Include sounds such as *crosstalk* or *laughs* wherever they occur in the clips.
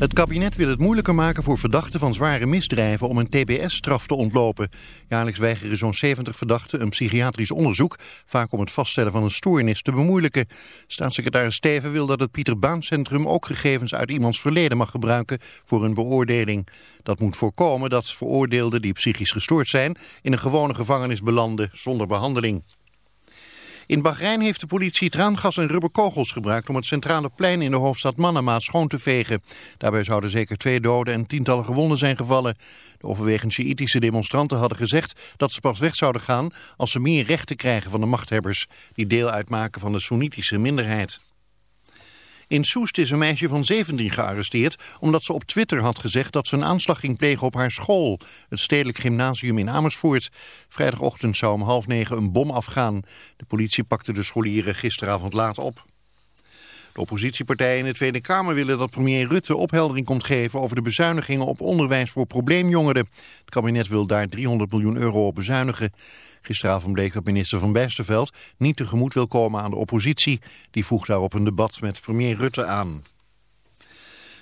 Het kabinet wil het moeilijker maken voor verdachten van zware misdrijven om een tbs-straf te ontlopen. Jaarlijks weigeren zo'n 70 verdachten een psychiatrisch onderzoek, vaak om het vaststellen van een stoornis te bemoeilijken. Staatssecretaris Steven wil dat het Pieter Baan Centrum ook gegevens uit iemands verleden mag gebruiken voor een beoordeling. Dat moet voorkomen dat veroordeelden die psychisch gestoord zijn in een gewone gevangenis belanden zonder behandeling. In Bahrein heeft de politie traangas en rubberkogels gebruikt om het centrale plein in de hoofdstad Manama schoon te vegen. Daarbij zouden zeker twee doden en tientallen gewonden zijn gevallen. De overwegend Sjiïtische demonstranten hadden gezegd dat ze pas weg zouden gaan als ze meer rechten krijgen van de machthebbers, die deel uitmaken van de Soenitische minderheid. In Soest is een meisje van 17 gearresteerd omdat ze op Twitter had gezegd dat ze een aanslag ging plegen op haar school, het Stedelijk Gymnasium in Amersfoort. Vrijdagochtend zou om half negen een bom afgaan. De politie pakte de scholieren gisteravond laat op. De oppositiepartijen in de Tweede Kamer willen dat premier Rutte opheldering komt geven over de bezuinigingen op onderwijs voor probleemjongeren. Het kabinet wil daar 300 miljoen euro op bezuinigen. Gisteravond bleek dat minister Van Bijsterveld niet tegemoet wil komen aan de oppositie. Die voegt daarop een debat met premier Rutte aan.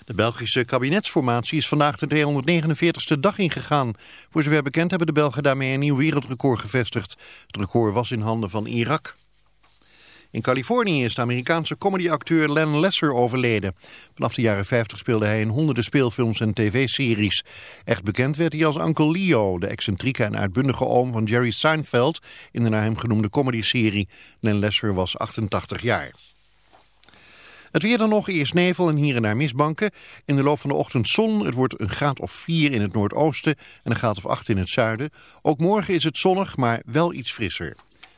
De Belgische kabinetsformatie is vandaag de 249ste dag ingegaan. Voor zover bekend hebben de Belgen daarmee een nieuw wereldrecord gevestigd. Het record was in handen van Irak. In Californië is de Amerikaanse comedyacteur Len Lesser overleden. Vanaf de jaren 50 speelde hij in honderden speelfilms en tv-series. Echt bekend werd hij als Uncle Leo, de excentrieke en uitbundige oom van Jerry Seinfeld... in de naar hem genoemde comedyserie. Len Lesser was 88 jaar. Het weer dan nog, eerst nevel en hier en daar mistbanken. In de loop van de ochtend zon, het wordt een graad of 4 in het noordoosten en een graad of 8 in het zuiden. Ook morgen is het zonnig, maar wel iets frisser.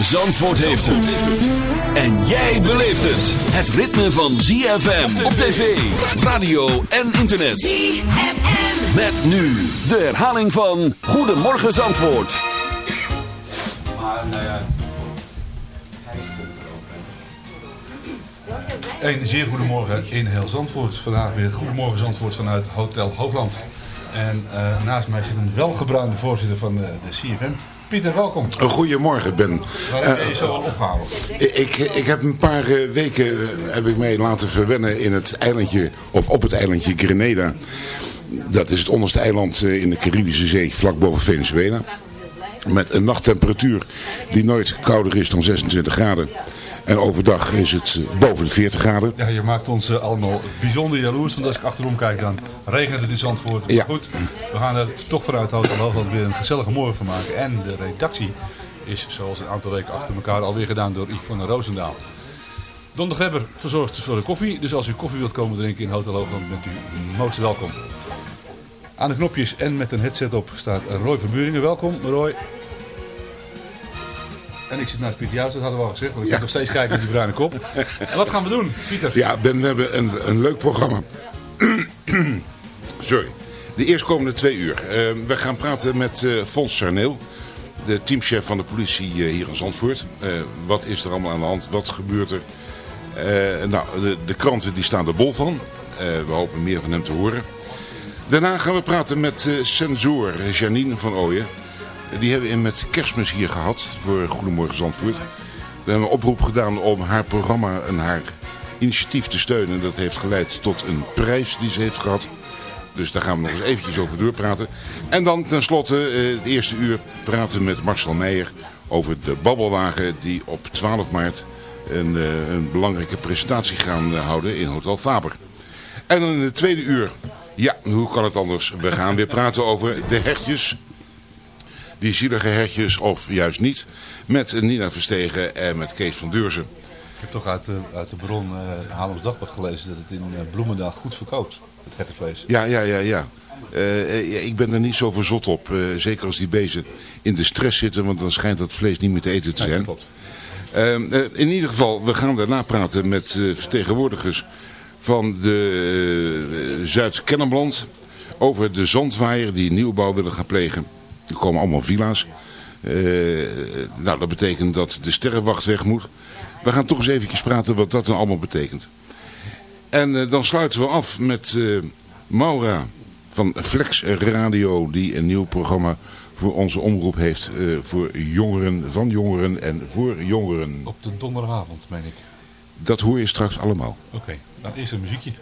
Zandvoort heeft het. En jij beleeft het. Het ritme van ZFM op tv, radio en internet. ZFM. Met nu de herhaling van Goedemorgen Zandvoort. Een zeer goedemorgen in heel Zandvoort. Vandaag weer Goedemorgen Zandvoort vanuit Hotel Hoogland. En eh, naast mij zit een welgebruinde voorzitter van de, de CFM. Pieter, welkom. Goedemorgen Ben. Waar ben je zo al opgehouden? Ik, ik heb een paar eh, weken eh, heb ik mij laten verwennen in het eilandje, of op het eilandje Grenada. Dat is het onderste eiland eh, in de Caribische Zee, vlak boven Venezuela. Met een nachttemperatuur die nooit kouder is dan 26 graden. En overdag is het eh, boven de 40 graden. Ja, je maakt ons eh, allemaal bijzonder jaloers. Want als ik achterom kijk, dan regent het in Zandvoort. Ja. Goed, we gaan er toch vanuit Hotel Hoogland weer een gezellige morgen van maken. En de redactie is zoals een aantal weken achter elkaar alweer gedaan door Yvonne Roosendaal. Don de Gebber verzorgt voor de koffie. Dus als u koffie wilt komen drinken in Hotel Hoogland, bent u most welkom. Aan de knopjes en met een headset op staat Roy Verburingen. Welkom, Roy. En ik zit naast Pieter Juist, dat hadden we al gezegd. Want ik Ja. nog steeds kijken naar die bruine kop. En wat gaan we doen, Pieter? Ja, Ben, we hebben een, een leuk programma. Sorry. De eerstkomende twee uur. Eh, we gaan praten met eh Fons Charneel, de teamchef van de politie eh, hier in Zandvoort. Wat is er allemaal aan de hand? Wat gebeurt er? Nou, de, de kranten die staan er bol van. We hopen meer van hem te horen. Daarna gaan we praten met censor Janine van Ooyen. Die hebben we met kerstmis hier gehad voor Goedemorgen Zandvoort. We hebben een oproep gedaan om haar programma en haar initiatief te steunen. Dat heeft geleid tot een prijs die ze heeft gehad. Dus daar gaan we nog eens eventjes over doorpraten. En dan tenslotte, eh, het eerste uur, praten we met Marcel Meijer over de babbelwagen die op 12 maart een, eh, een belangrijke presentatie gaan houden in Hotel Faber. En dan in het tweede uur, ja, hoe kan het anders? We gaan weer praten over de hertjes die zielige hertjes of juist niet. Met Nina Verstegen en met Kees van Deurzen. Ik heb toch uit de, uit de bron uh, Haarlems Dagblad gelezen dat het in uh, Bloemendaal goed verkoopt, het hertenvlees. Ja, ja, ja, ja. Uh, ik ben er niet zo verzot op. Uh, zeker als die beesten in de stress zitten, want dan schijnt dat vlees niet meer te eten te zijn. Uh, in ieder geval, we gaan daarna praten met vertegenwoordigers van de Zuid-Kennemerland over de zandwaaier die nieuwbouw willen gaan plegen. Er komen allemaal villa's. Uh, nou, dat betekent dat de sterrenwacht weg moet. We gaan toch eens eventjes praten wat dat dan allemaal betekent. En uh, dan sluiten we af met uh, Maura van Flex Radio, die een nieuw programma voor onze omroep heeft. voor jongeren, van jongeren en voor jongeren. Op de donderdagavond, meen ik. Dat hoor je straks allemaal. Oké, okay, dan eerst een muziekje.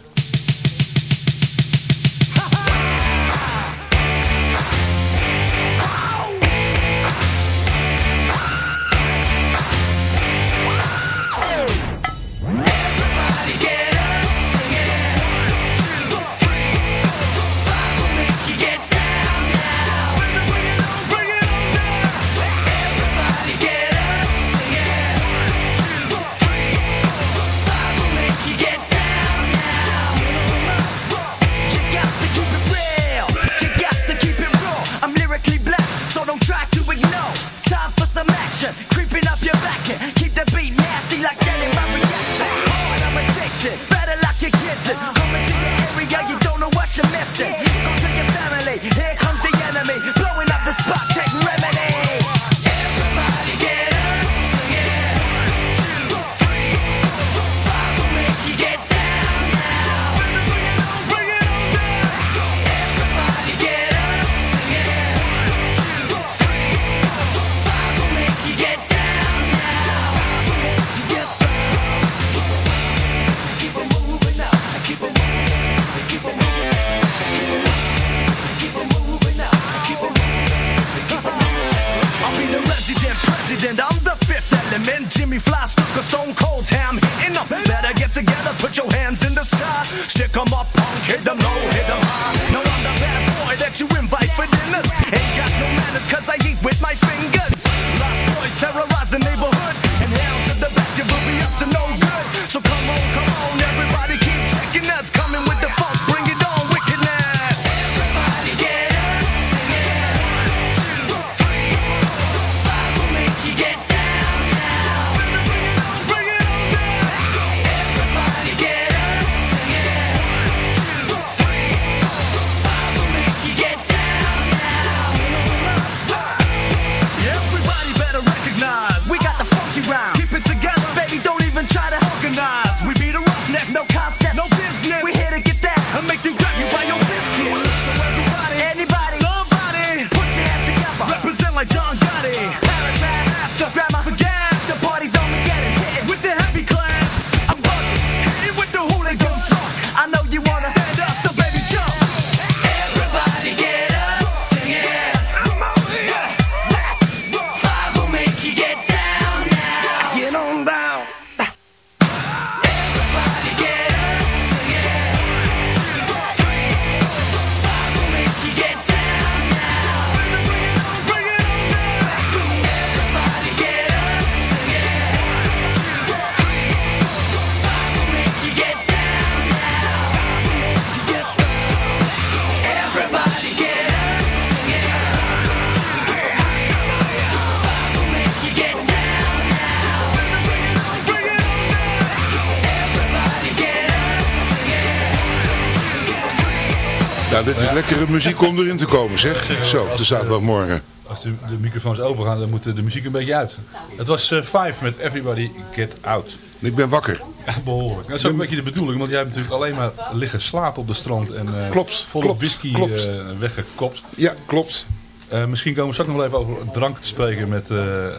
Lekkere muziek om erin te komen, zeg. Zo, de zaterdagmorgen. Als de, de microfoons open gaan, dan moet de, de muziek een beetje uit. Het was eh, Five met Everybody Get Out. Ik ben wakker. Ja, behoorlijk. Dat is ook een beetje de bedoeling, want jij hebt natuurlijk alleen maar liggen slapen op de strand en eh Klopt, whisky klopt. eh, weggekopt. Ja, klopt. Eh, misschien komen we straks nog wel even over drank te spreken met eh, eh,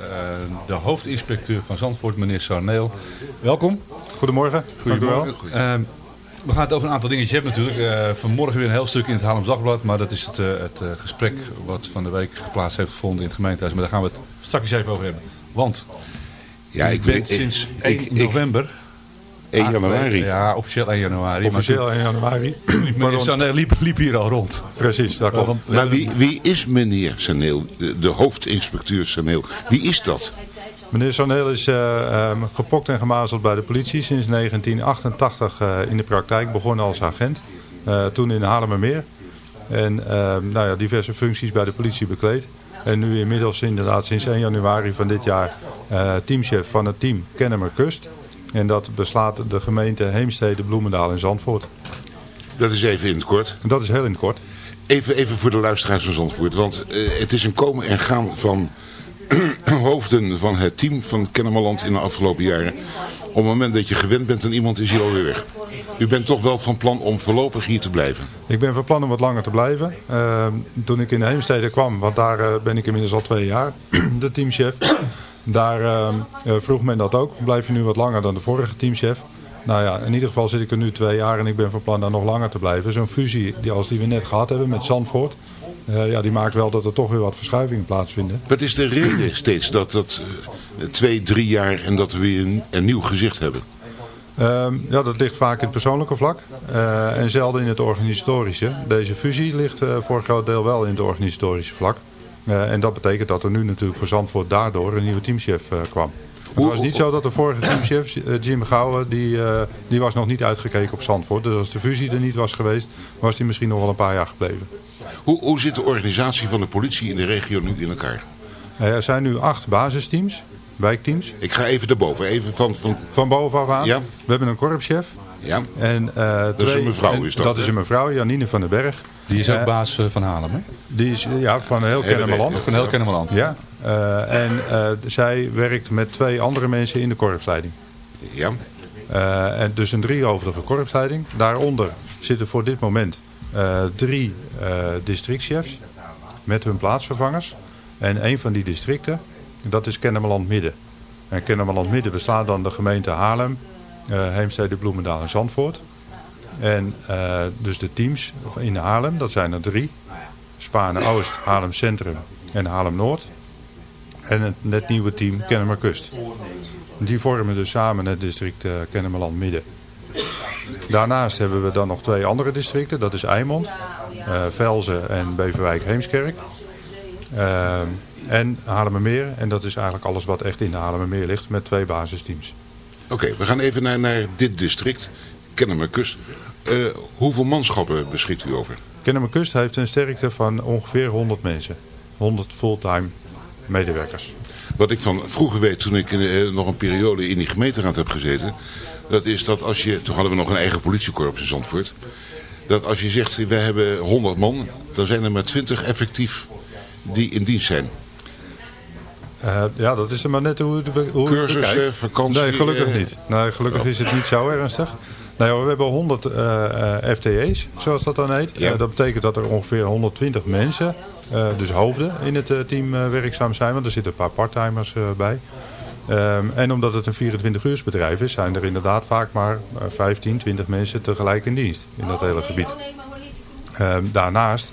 de hoofdinspecteur van Zandvoort, meneer Sarneel. Welkom. Goedemorgen. Goedemorgen. We gaan het over een aantal dingetjes hebben natuurlijk. Eh, vanmorgen weer een heel stuk in het Haarlems Dagblad. Maar dat is het, eh, het eh, gesprek wat van de week geplaatst heeft gevonden in het gemeentehuis. Maar daar gaan we het straks even over hebben. Want Ja, ik ben weet... sinds ik- 1 ik- november... 1 januari. Ja, officieel 1 januari. Officieel 1 januari. Maar *clears throat* meneer Sarneel liep, liep hier al rond. Precies, dat klopt. Want- Maar wie, wie is meneer Saneel, de, de hoofdinspecteur Saneel? Wie is dat? Meneer Saneel is eh, ehm, gepokt en gemazeld bij de politie sinds 1988 eh, in de praktijk. Begonnen als agent, eh, toen in Haarlemmermeer. En ehm, nou ja, diverse functies bij de politie bekleed. En nu inmiddels inderdaad sinds 1 januari van dit jaar teamchef van het team Kennemer Kust. En dat beslaat de gemeente Heemstede, Bloemendaal en Zandvoort. Dat is even in het kort. Dat is heel in het kort. Even, even voor de luisteraars van Zandvoort. Want het is een komen en gaan van *clears throat* hoofden van het team van Kennemerland in de afgelopen jaren. Op het moment dat je gewend bent aan iemand is hij alweer weg. U bent toch wel van plan om voorlopig hier te blijven. Ik ben van plan om wat langer te blijven. Uh, toen ik in de Heemstede kwam, want daar uh, ben ik inmiddels al twee jaar, *clears throat* de teamchef. Daar uh, vroeg men dat ook. Blijf je nu wat langer dan de vorige teamchef? Nou ja, in ieder geval zit ik er nu twee jaar en ik ben van plan daar nog langer te blijven. Zo'n fusie die, als die we net gehad hebben met Zandvoort, uh, ja, die maakt wel dat er toch weer wat verschuivingen plaatsvinden. Wat is de reden steeds dat dat uh, twee, drie jaar en dat we weer een, een nieuw gezicht hebben? Uh, ja, dat ligt vaak in het persoonlijke vlak uh, en zelden in het organisatorische. Deze fusie ligt uh, voor een groot deel wel in het organisatorische vlak. Uh, en dat betekent dat er nu natuurlijk voor Zandvoort daardoor een nieuwe teamchef kwam. Het was niet zo dat de vorige teamchef, *coughs* uh, Jim Gouwen, die, die was nog niet uitgekeken op Zandvoort. Dus als de fusie er niet was geweest, was die misschien nog wel een paar jaar gebleven. Hoe, hoe zit de organisatie van de politie in de regio nu in elkaar? er zijn nu acht basisteams, wijkteams. Ik ga even erboven, even van... Van, van bovenaf aan. Ja. We hebben een korpschef. Ja. En, uh, dat twee, is een mevrouw, is dat? Dat is een mevrouw, Janine van den Berg. Die is ook uh, baas van Haarlem, hè? Die is ja, van heel Kennemerland. Van heel Kennemerland. Ja. Uh, en uh, zij werkt met twee andere mensen in de korpsleiding. Ja. Uh, en dus een driehoofdige korpsleiding. Daaronder zitten voor dit moment drie districtchefs met hun plaatsvervangers. En een van die districten, dat is Kennemerland Midden. En Kennemerland Midden bestaat dan de gemeente Haarlem, Heemstede, Bloemendaal en Zandvoort. En uh, dus de teams in Haarlem, dat zijn er drie. Spaarne Oost, Haarlem Centrum en Haarlem Noord. En het net nieuwe team Kennemer Kust. Die vormen dus samen het district uh, Kennemerland Midden. Daarnaast hebben we dan nog twee andere districten. Dat is Eimond, uh, Velzen en Beverwijk Heemskerk. en Haarlemmermeer. En dat is eigenlijk alles wat echt in de Haarlemmermeer ligt met twee basisteams. Oké, okay, we gaan even naar, naar dit district. Kennemerkust. Uh, hoeveel manschappen beschikt u over? Kennemerkust heeft een sterkte van ongeveer 100 mensen. 100 fulltime medewerkers. Wat ik van vroeger weet, toen ik uh, nog een periode in die gemeenteraad heb gezeten... dat is dat als je... Toen hadden we nog een eigen politiekorps in Zandvoort. Dat als je zegt, we hebben 100 man... dan zijn er maar 20 effectief die in dienst zijn. Uh, ja, dat is er maar net hoe, hoe Cursussen, vakantie... Nee, gelukkig uh, niet. Nee, gelukkig is het niet zo ernstig. Nee, we hebben 100 uh, FTE's, zoals dat dan heet. Ja. dat betekent dat er ongeveer 120 mensen, dus hoofden, in het team werkzaam zijn. Want er zitten een paar parttimers bij. Um, en omdat het een 24 uursbedrijf is, zijn er inderdaad vaak maar 15, 20 mensen tegelijk in dienst in dat hele gebied. Um, daarnaast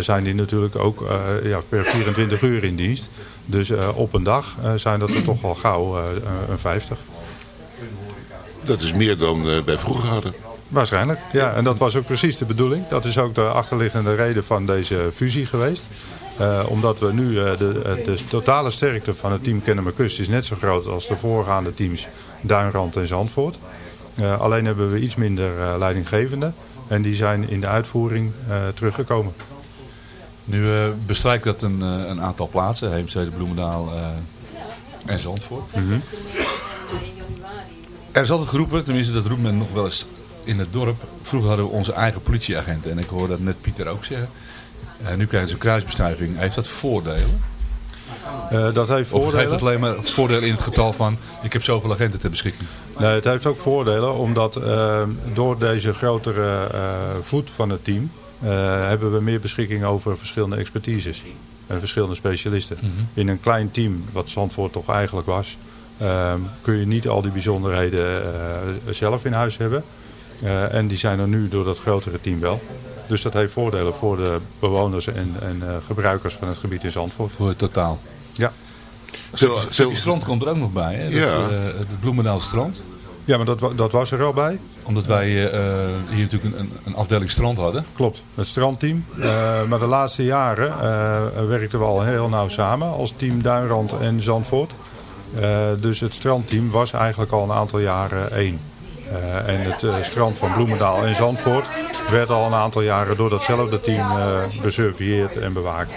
zijn die natuurlijk ook ja, per 24 uur in dienst. Dus uh, op een dag zijn dat er toch al gauw een 50. Dat is meer dan uh, bij vroeger hadden. Waarschijnlijk, ja. En dat was ook precies de bedoeling. Dat is ook de achterliggende reden van deze fusie geweest. Uh, omdat we nu, uh, de, de totale sterkte van het team Kennemerkust is net zo groot als de voorgaande teams Duinrand en Zandvoort. Uh, alleen hebben we iets minder leidinggevende. En die zijn in de uitvoering teruggekomen. Nu bestrijkt dat een, een aantal plaatsen. Heemstede, Bloemendaal en Zandvoort. Mm -hmm. Er is altijd geroepen, tenminste dat roept men nog wel eens in het dorp, vroeger hadden we onze eigen politieagenten. En ik hoorde dat net Pieter ook zeggen. En nu krijgen ze een kruisbestuiving. Heeft dat voordelen? Eh, dat heeft Of voordelen. heeft het alleen maar voordelen in het getal van... ik heb zoveel agenten ter beschikking? Nee, het heeft ook voordelen, omdat eh, door deze grotere eh, voet van het team eh, hebben we meer beschikking over verschillende expertises en verschillende specialisten. In een klein team, wat Zandvoort toch eigenlijk was, eh, kun je niet al die bijzonderheden eh, zelf in huis hebben. Eh, en die zijn er nu door dat grotere team wel. Dus dat heeft voordelen voor de bewoners en, en eh, gebruikers van het gebied in Zandvoort. Voor het totaal. Ja. Veel, strand komt er ook nog bij, hè? Dat, Ja. eh, het Bloemendaal strand. Ja, maar dat, dat was er al bij. Omdat wij eh, hier natuurlijk een, een afdeling strand hadden. Klopt, het strandteam. Eh, maar de laatste jaren eh, werkten we al heel nauw samen als team Duinrand en Zandvoort. Eh, dus het strandteam was eigenlijk al een aantal jaren één. Eh, en het eh, strand van Bloemendaal en Zandvoort werd al een aantal jaren door datzelfde team eh besurveilleerd en bewaakt.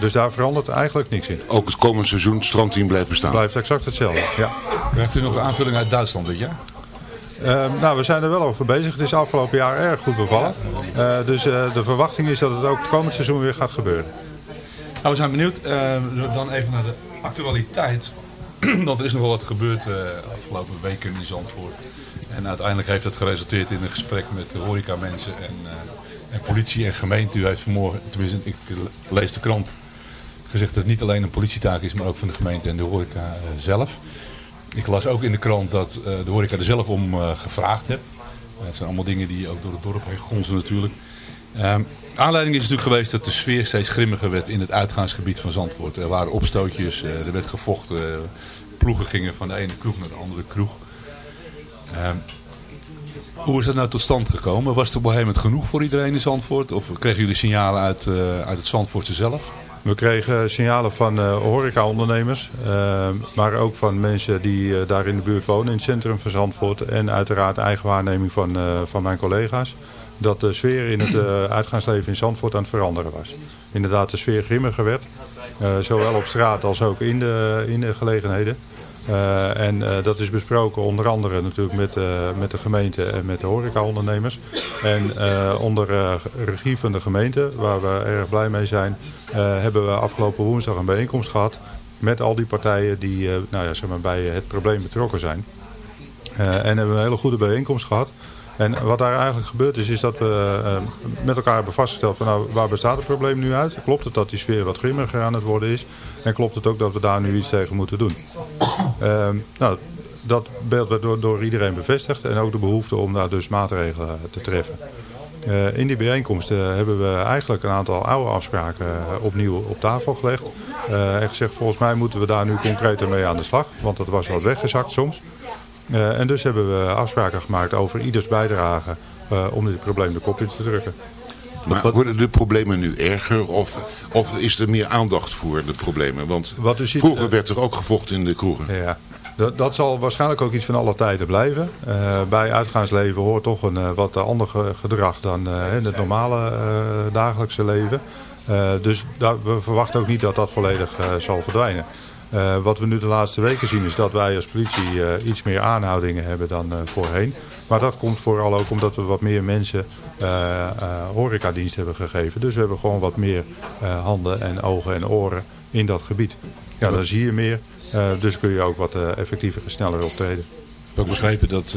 Dus daar verandert eigenlijk niks in. ook het komend seizoen, het strandteam blijft bestaan. Het blijft exact hetzelfde. Ja. Krijgt u nog een aanvulling uit Duitsland dit jaar? Nou, we zijn er wel over bezig. Het is afgelopen jaar erg goed bevallen. Eh, dus eh, de verwachting is dat het ook het komend seizoen weer gaat gebeuren. Nou, we zijn benieuwd. Dan even naar de actualiteit. *clears throat* Want er is nog wel wat gebeurd eh afgelopen weken in Zandvoort. En uiteindelijk heeft dat geresulteerd in een gesprek met de horecamensen en, eh, en politie en gemeente. U heeft vanmorgen, tenminste ik lees de krant, gezegd dat het niet alleen een politietaak is, maar ook van de gemeente en de horeca eh, zelf. Ik las ook in de krant dat de horeca er zelf om gevraagd heeft. Het zijn allemaal dingen die ook door het dorp heen gonzen natuurlijk. Ehm, aanleiding is natuurlijk geweest dat de sfeer steeds grimmiger werd in het uitgaansgebied van Zandvoort. Er waren opstootjes, eh, er werd gevochten, eh, ploegen gingen van de ene kroeg naar de andere kroeg. Ehm, hoe is dat nou tot stand gekomen? Was het op genoeg voor iedereen in Zandvoort? Of kregen jullie signalen uit, eh, uit het Zandvoortse zelf? We kregen signalen van eh horecaondernemers, eh, maar ook van mensen die daar in de buurt wonen, in het centrum van Zandvoort. En uiteraard eigen waarneming van, van mijn collega's, dat de sfeer in het eh, uitgaansleven in Zandvoort aan het veranderen was. Inderdaad, de sfeer grimmiger werd, eh, zowel op straat als ook in de, in de gelegenheden. Eh, en dat is besproken onder andere natuurlijk met, met de gemeente en met de horecaondernemers. En onder regie van de gemeente, waar we erg blij mee zijn, hebben we afgelopen woensdag een bijeenkomst gehad met al die partijen die nou ja, zeg maar, bij het probleem betrokken zijn. En hebben we een hele goede bijeenkomst gehad. En wat daar eigenlijk gebeurd is, is dat we eh, met elkaar hebben vastgesteld van nou, waar bestaat het probleem nu uit? Klopt het dat die sfeer wat grimmiger aan het worden is? En klopt het ook dat we daar nu iets tegen moeten doen? *coughs* Ehm, nou, dat beeld werd door, door iedereen bevestigd en ook de behoefte om daar dus maatregelen te treffen. Eh, in die bijeenkomst eh, hebben we eigenlijk een aantal oude afspraken opnieuw op tafel gelegd. En gezegd, volgens mij moeten we daar nu concreter mee aan de slag, want dat was wat weggezakt soms. Eh, en dus hebben we afspraken gemaakt over ieders bijdrage eh, om dit probleem de kop in te drukken. Maar worden de problemen nu erger of, of is er meer aandacht voor de problemen? Want Wat u ziet, vroeger werd er ook gevochten in de kroegen. Ja, dat, dat zal waarschijnlijk ook iets van alle tijden blijven. Eh, bij uitgaansleven hoort toch een wat ander ge- gedrag dan eh, in het normale eh, dagelijkse leven. Eh, dus daar, we verwachten ook niet dat dat volledig eh, zal verdwijnen. Eh, wat we nu de laatste weken zien is dat wij als politie eh, iets meer aanhoudingen hebben dan eh, voorheen. Maar dat komt vooral ook omdat we wat meer mensen horecadienst hebben gegeven. Dus we hebben gewoon wat meer handen en ogen en oren in dat gebied. Ja, dan zie je meer. Dus kun je ook wat effectiever en sneller optreden. Ik heb ook begrepen dat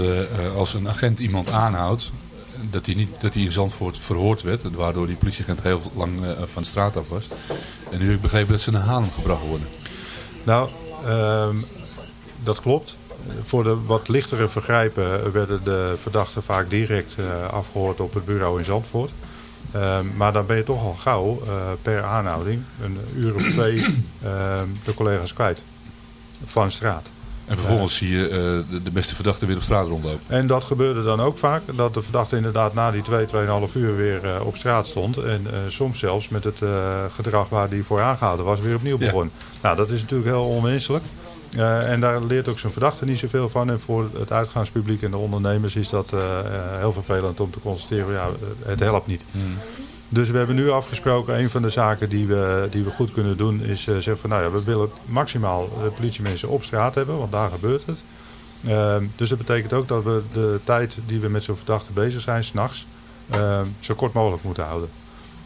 als een agent iemand aanhoudt, dat hij, niet, dat hij in Zandvoort verhoord werd. Waardoor die politieagent heel lang van de straat af was. En nu heb ik begrepen dat ze naar Haarlem gebracht worden. Nou, ehm, dat klopt. Voor de wat lichtere vergrijpen werden de verdachten vaak direct eh, afgehoord op het bureau in Zandvoort. Ehm, maar dan ben je toch al gauw eh, per aanhouding een uur of twee ehm, de collega's kwijt van straat. En vervolgens zie je eh, de, de beste verdachte weer op straat rondlopen. En dat gebeurde dan ook vaak, dat de verdachte inderdaad na die 2, 2,5 uur weer eh, op straat stond. En eh, soms zelfs met het gedrag waar hij voor aangehouden was, weer opnieuw Ja. begon. Nou, dat is natuurlijk heel onwenselijk. Eh, en daar leert ook zijn verdachte niet zoveel van. En voor het uitgaanspubliek en de ondernemers is dat heel vervelend om te constateren, ja, het helpt niet. Dus we hebben nu afgesproken, een van de zaken die we, die we goed kunnen doen is eh, zeggen van nou ja, we willen maximaal de politiemensen op straat hebben, want daar gebeurt het. Ehm, dus dat betekent ook dat we de tijd die we met zo'n verdachte bezig zijn, s'nachts, ehm zo kort mogelijk moeten houden.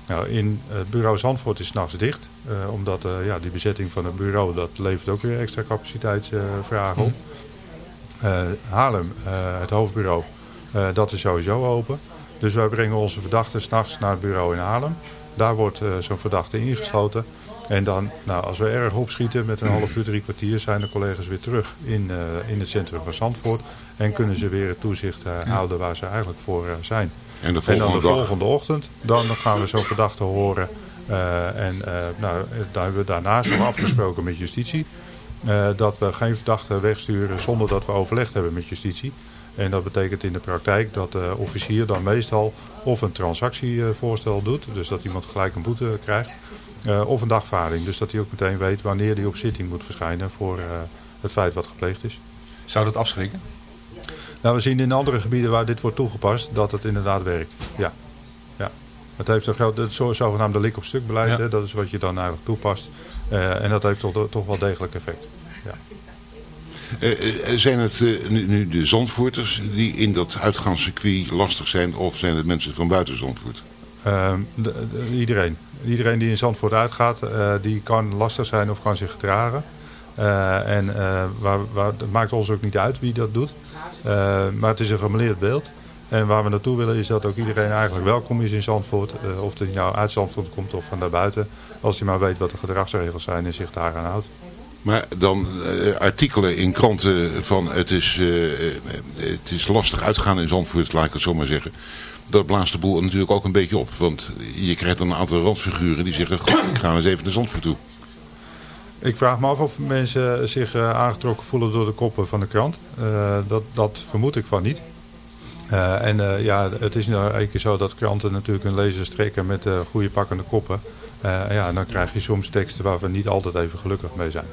Nou, in het bureau Zandvoort is s'nachts dicht. eh, omdat eh, ja, die bezetting van het bureau, dat levert ook weer extra capaciteitsvragen op. Eh, Haarlem, eh, het hoofdbureau, eh, dat is sowieso open. Dus wij brengen onze verdachten s'nachts naar het bureau in Haarlem. Daar wordt eh, zo'n verdachte ingesloten. En dan, nou, als we erg opschieten met een half uur, drie kwartier, zijn de collega's weer terug in, eh, in het centrum van Zandvoort. En kunnen ze weer het toezicht eh, houden waar ze eigenlijk voor zijn. En de En dan volgende de dag? volgende ochtend, dan gaan we zo'n verdachte horen. En nou, daar hebben we daarnaast nog afgesproken met justitie. dat we geen verdachte wegsturen zonder dat we overlegd hebben met justitie. En dat betekent in de praktijk dat de officier dan meestal of een transactievoorstel doet. Dus dat iemand gelijk een boete krijgt. eh, of een dagvaarding. Dus dat hij ook meteen weet wanneer hij op zitting moet verschijnen voor eh, het feit wat gepleegd is. Zou dat afschrikken? Nou, we zien in andere gebieden waar dit wordt toegepast dat het inderdaad werkt. Ja. ja. Het heeft een groot, het zo- zogenaamde lik-op-stuk beleid. Ja. Hè, dat is wat je dan eigenlijk toepast. Eh, en dat heeft toch, toch wel degelijk effect. Ja. Eh, eh, zijn het eh, nu, nu de Zandvoorters die in dat uitgaanscircuit lastig zijn of zijn het mensen van buiten Zandvoort? Ehm, de- de- iedereen. Iedereen die in Zandvoort uitgaat, eh, die kan lastig zijn of kan zich gedragen. Eh, en eh, waar, waar, het maakt ons ook niet uit wie dat doet. Eh, maar het is een gemeleerd beeld. En waar we naartoe willen is dat ook iedereen eigenlijk welkom is in Zandvoort. Eh, of hij nou uit Zandvoort komt of van daarbuiten. Als hij maar weet wat de gedragsregels zijn en zich daaraan houdt. Maar dan eh, artikelen in kranten van het is, eh, het is lastig uitgaan in Zandvoort, laat ik het zo maar zeggen. Dat blaast de boel natuurlijk ook een beetje op. Want je krijgt dan een aantal randfiguren die zeggen, god, ik ga eens even naar Zandvoort toe. Ik vraag me af of mensen zich aangetrokken voelen door de koppen van de krant. Dat, dat vermoed ik van niet. En ja, het is nou een keer zo dat kranten natuurlijk hun lezers trekken met goede pakkende koppen. Ja, dan krijg je soms teksten waar we niet altijd even gelukkig mee zijn.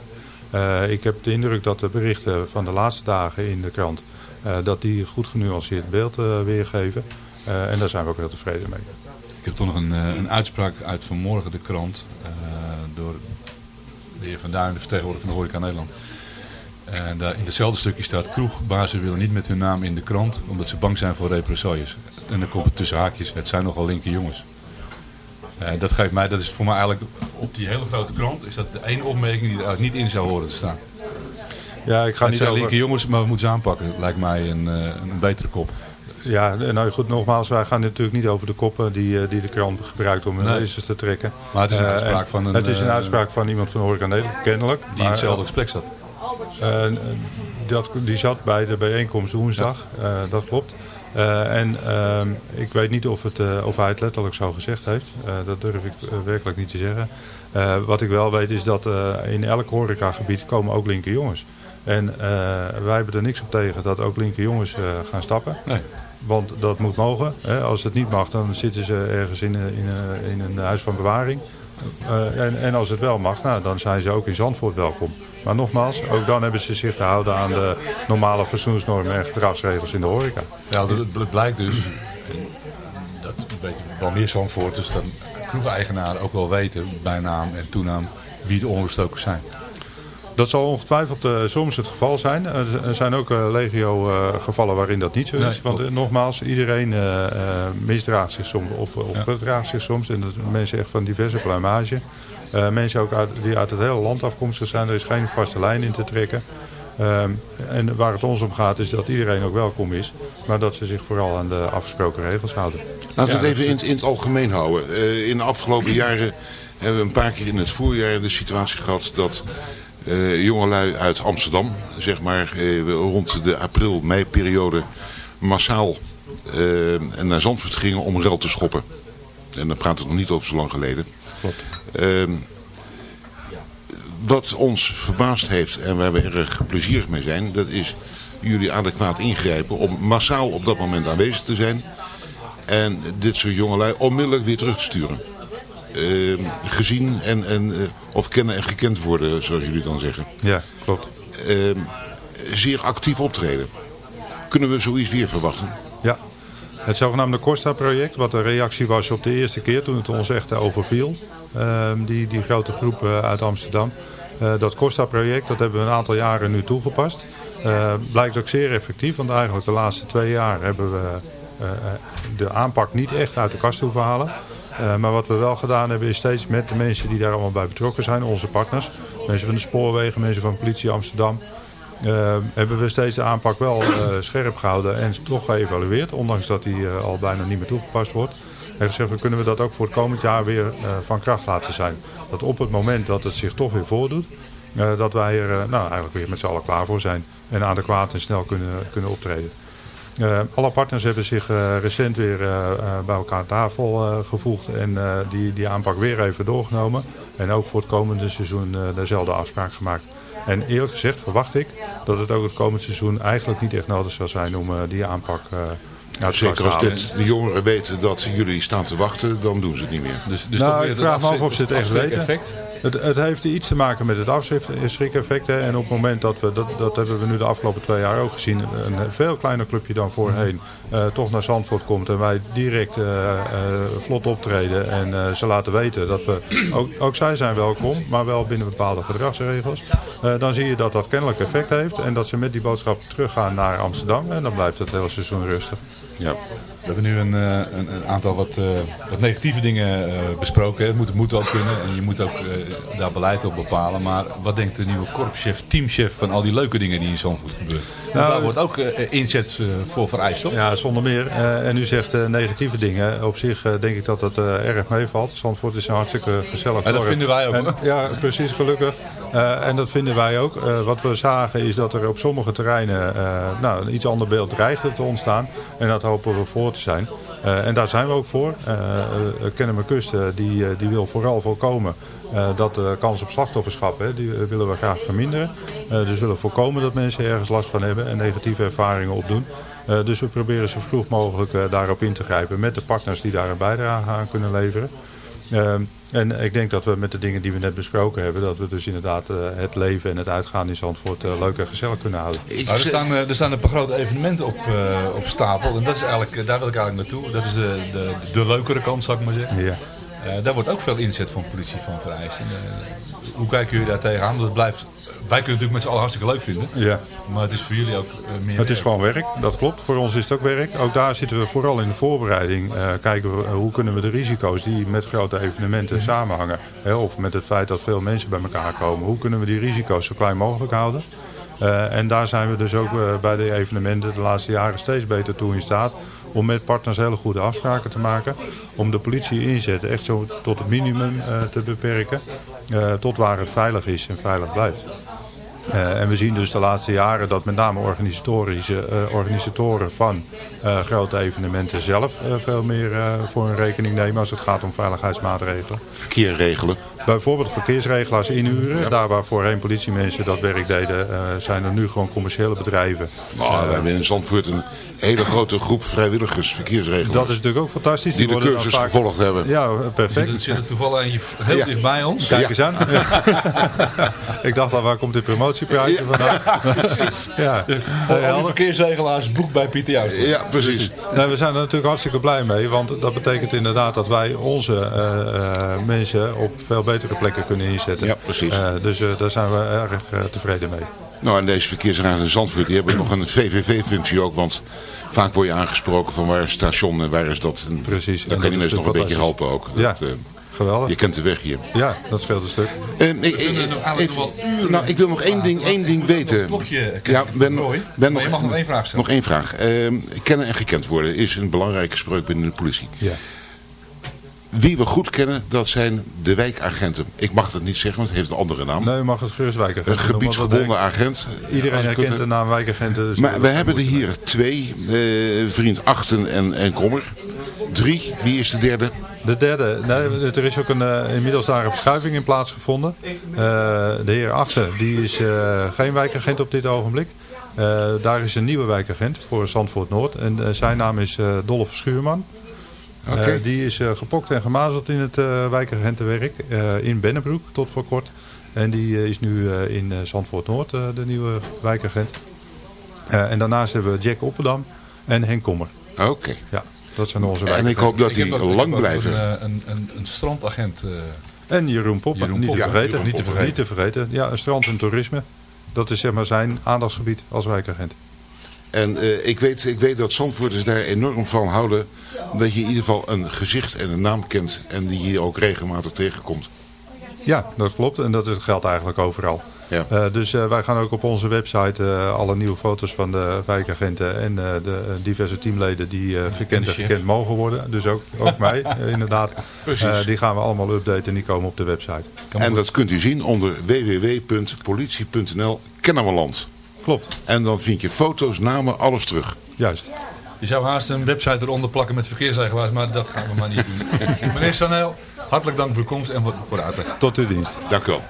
Eh, ik heb de indruk dat de berichten van de laatste dagen in de krant, eh, dat die goed genuanceerd beeld eh, weergeven. En daar zijn we ook heel tevreden mee. Ik heb toch nog een, een uitspraak uit vanmorgen de krant. door de heer Van Duin, de vertegenwoordiger van de Horeca Nederland. En daar in hetzelfde stukje staat... kroegbazen willen niet met hun naam in de krant... omdat ze bang zijn voor represailles. En dan komt het tussen haakjes. Het zijn nogal linker jongens. Eh, dat geeft mij, dat is voor mij eigenlijk op die hele grote krant... is dat de één opmerking die er eigenlijk niet in zou horen te staan. Ja, ik ga Het niet zijn over... linker jongens, maar we moeten ze aanpakken. Lijkt mij een, eh, een betere kop. Ja, nou goed, nogmaals, wij gaan natuurlijk niet over de koppen die, eh, die de krant gebruikt om hun Nee. lezers te trekken. Maar het is een uitspraak van een, Het is een uitspraak van iemand van Horeca Nederland, kennelijk. Die in hetzelfde gesprek zat. dat, die zat bij de bijeenkomst woensdag, dat klopt. Eh, en ehm, ik weet niet of, het, eh, of hij het letterlijk zo gezegd heeft. Eh, dat durf ik werkelijk niet te zeggen. Wat ik wel weet is dat in elk horecagebied komen ook linker jongens. En wij hebben er niks op tegen dat ook linker jongens gaan stappen. Nee. Want dat moet mogen. Hè. Als het niet mag, dan zitten ze ergens in, in, in een huis van bewaring. Eh, en, en als het wel mag, nou, dan zijn ze ook in Zandvoort welkom. Maar nogmaals, ook dan hebben ze zich te houden aan de normale fatsoensnormen en gedragsregels in de horeca. Ja, het, blijkt dus, dat weten wel meer Zandvoorters, dat kroegeigenaren ook wel weten bij naam en toenaam wie de onruststokers zijn. Dat zal ongetwijfeld eh, soms het geval zijn. Er z- er zijn ook eh, legio eh, gevallen waarin dat niet zo is. Nee, Want eh, nogmaals, iedereen eh, eh, misdraagt zich soms of, of gedraagt zich soms. En dat mensen echt van diverse pluimage. Eh, mensen ook uit, die uit het hele land afkomstig zijn. Er is geen vaste lijn in te trekken. Ehm, en waar het ons om gaat is dat iedereen ook welkom is. Maar dat ze zich vooral aan de afgesproken regels houden. Laten we het even in, het- in het algemeen houden. Eh, in de afgelopen jaren hebben we een paar keer in het voorjaar de situatie gehad dat eh jongelui uit Amsterdam, zeg maar eh, rond de april-mei-periode, massaal eh, naar Zandvoort gingen om rel te schoppen. En dan praat het nog niet over zo lang geleden. Ehm, wat ons verbaasd heeft en waar we erg plezierig mee zijn, dat is jullie adequaat ingrijpen om massaal op dat moment aanwezig te zijn. En dit soort jongelui onmiddellijk weer terug te sturen. Ehm, gezien en, en, eh, of kennen en gekend worden, zoals jullie dan zeggen. Ja, klopt. Ehm, zeer actief optreden. Kunnen we zoiets weer verwachten? Ja, het zogenaamde Costa-project, wat een reactie was op de eerste keer toen het ons echt overviel. ehm, die, die grote groep eh, uit Amsterdam. Eh, dat Costa-project, dat hebben we een aantal jaren nu toegepast. Eh, blijkt ook zeer effectief, want eigenlijk de laatste twee jaar hebben we eh, eh, de aanpak niet echt uit de kast hoeven halen. Eh, maar wat we wel gedaan hebben is steeds met de mensen die daar allemaal bij betrokken zijn, onze partners, mensen van de spoorwegen, mensen van politie Amsterdam, eh, hebben we steeds de aanpak wel eh, scherp gehouden en toch geëvalueerd, ondanks dat die al bijna niet meer toegepast wordt. En gezegd, we kunnen we dat ook voor het komend jaar weer van kracht laten zijn. Dat op het moment dat het zich toch weer voordoet, dat wij er nou, eigenlijk weer met z'n allen klaar voor zijn en adequaat en snel kunnen, kunnen optreden. Eh, alle partners hebben zich eh, recent weer eh, bij elkaar aan tafel gevoegd en die, die aanpak weer even doorgenomen. En ook voor het komende seizoen dezelfde afspraak gemaakt. En eerlijk gezegd verwacht ik dat het ook het komend seizoen eigenlijk niet echt nodig zal zijn om die aanpak kast Zeker als dit, de jongeren weten dat jullie staan te wachten, dan doen ze het niet meer. Dus, dus nou, ik dat vraag me af of ze het echt weten. Het, het heeft iets te maken met het afschrik-effect. En op het moment dat we, dat, dat hebben we nu de afgelopen twee jaar ook gezien, een veel kleiner clubje dan voorheen, eh, toch naar Zandvoort komt en wij direct eh, eh, vlot optreden en eh, ze laten weten dat we, *clears throat* ook, ook zij zijn welkom, maar wel binnen bepaalde gedragsregels. Eh, dan zie je dat dat kennelijk effect heeft en dat ze met die boodschap teruggaan naar Amsterdam en dan blijft het hele seizoen rustig. Ja. We hebben nu een, eh, een, een aantal wat, eh, wat negatieve dingen eh, besproken. Het moet, het moet ook kunnen en je moet ook daar beleid op bepalen. Maar wat denkt de nieuwe korpschef, teamchef van al die leuke dingen die in Zandvoort gebeuren? Nou, daar wordt ook inzet voor vereist, toch? Ja, zonder meer. En u zegt negatieve dingen. Op zich denk ik dat dat erg meevalt. Zandvoort is een hartstikke gezellig En dat vinden wij ook, En-. Ja, precies, gelukkig. En dat vinden wij ook. Wat we zagen is dat er op sommige terreinen nou, een iets ander beeld dreigde te ontstaan. En dat hopen we voor te zijn. Eh, en daar zijn we ook voor. Eh uh, Kennemer Kust eh, die, eh, die wil vooral voorkomen eh, dat de kans op slachtofferschap, hè, die eh, willen we graag verminderen. Eh, dus willen voorkomen dat mensen ergens last van hebben en negatieve ervaringen opdoen. Eh, dus we proberen zo vroeg mogelijk eh, daarop in te grijpen met de partners die daar een bijdrage aan kunnen leveren. Eh, en ik denk dat we met de dingen die we net besproken hebben, dat we dus inderdaad eh, het leven en het uitgaan in Zandvoort eh, leuk en gezellig kunnen houden. Nou, er, staan, eh, er staan een paar grote evenementen op, eh, op stapel. En dat is eigenlijk, daar wil ik eigenlijk naartoe. Dat is de, de, de leukere kant, zou ik maar zeggen. Ja. Eh, daar wordt ook veel inzet van politie van vereist. En, eh, hoe kijken jullie daar tegenaan? Want het blijft, wij kunnen het natuurlijk met z'n allen hartstikke leuk vinden. Ja. Maar het is voor jullie ook eh, meer Het is gewoon werk, dat klopt. Voor ons is het ook werk. Ook daar zitten we vooral in de voorbereiding. Kijken we hoe kunnen we de risico's die met grote evenementen samenhangen. Hè, of met het feit dat veel mensen bij elkaar komen. Hoe kunnen we die risico's zo klein mogelijk houden. En daar zijn we dus ook bij de evenementen de laatste jaren steeds beter toe in staat. Om met partners hele goede afspraken te maken. Om de politie inzet echt zo tot het minimum eh, te beperken. eh, tot waar het veilig is en veilig blijft. Eh, en we zien dus de laatste jaren dat met name organisatorische, organisatoren van grote evenementen zelf veel meer voor hun rekening nemen als het gaat om veiligheidsmaatregelen. Verkeer regelen. Bijvoorbeeld verkeersregelaars inhuren. Daar waar voorheen politiemensen dat werk deden, zijn er nu gewoon commerciële bedrijven. Nou, we hebben in Zandvoort een hele grote groep vrijwilligers, verkeersregelaars. Dat is natuurlijk ook fantastisch. die de cursus vaak- gevolgd hebben. Ja, Er zit, perfect. zit er toevallig eentje heel Ja. dicht bij ons. Kijk eens aan. *laughs* Ik dacht al, waar komt dit promotiepraatje vandaan? *laughs* Ja, Voor alle helder. verkeersregelaars boek bij Pieter Jouwstra. Ja, precies. Nee, we zijn er natuurlijk hartstikke blij mee. Want dat betekent inderdaad dat wij onze eh, eh, mensen op veel betere plekken kunnen inzetten. Ja, precies. Eh, dus eh, daar zijn we erg tevreden mee. Nou, en deze verkeersraad in Zandvoort, die hebben nog een VVV-functie ook. Want vaak word je aangesproken van waar is het station en waar is dat. En Precies. Dan En kan je mensen nog een beetje helpen ook. Ja. Dat, eh, Geweldig. je kent de weg hier. Ja, dat scheelt een stuk. Eh, ik, ik- nog nog uren nou, ik wil nog één ding, één ding weten. Kijken Ja, ben, ben Maar je mag nog één vraag stellen. Nog één vraag. Eh, kennen en gekend worden is een belangrijke spreuk binnen de politie. Ja. Wie we goed kennen, dat zijn de wijkagenten. Ik mag dat niet zeggen, want het heeft een andere naam. Nee, u mag het gerustwijker. Een gebiedsgebonden agent. Iedereen herkent de naam wijkagenten. Dus Maar we hebben er hier twee. eh, vriend Achten en, en Kommer. Drie. Wie is de derde? De derde, nee, er is ook een, eh, inmiddels daar een verschuiving in plaatsgevonden. Eh, de heer Achter, die is geen wijkagent op dit ogenblik. Daar is een nieuwe wijkagent voor Zandvoort Noord. En zijn naam is Dolf Schuurman. Oké. Eh, die is eh, gepokt en gemazeld in het eh wijkagentenwerk eh, in Bennebroek tot voor kort. En die eh, is nu eh, in eh, Zandvoort Noord, de nieuwe wijkagent. Eh, en daarnaast hebben we Jack Opperdam en Henk Kommer. Oké. Ja, dat zijn onze En ik wijkagenten. hoop dat die lang blijven. Een, een, een, een strandagent eh, En Jeroen Poppen, Jeroen niet, te vergeten. Ja, niet te vergeten. Niet te vergeten. Ja, een strand en toerisme. Dat is zeg maar zijn aandachtsgebied als wijkagent. En eh, ik, weet, ik weet dat Zandvoorters daar enorm van houden. Dat je in ieder geval een gezicht en een naam kent. En die je ook regelmatig tegenkomt. Ja, dat klopt. En dat is- geldt eigenlijk overal. Ja. Eh, dus eh, wij gaan ook op onze website eh, alle nieuwe foto's van de wijkagenten en eh, de diverse teamleden die eh, gekend en gekend mogen worden. Dus ook, ook mij, *laughs* inderdaad. Precies. Eh, die gaan we allemaal updaten en die komen op de website. En dat kunt u zien onder www.politie.nl Kennemerland. Klopt, En dan vind je foto's, namen, alles terug. juist. Je zou haast een website eronder plakken met verkeersregelaars, maar dat gaan we maar niet doen. *laughs* Meneer Sanel, hartelijk dank voor de komst en voor de uitleg. Tot uw dienst. Dank u wel.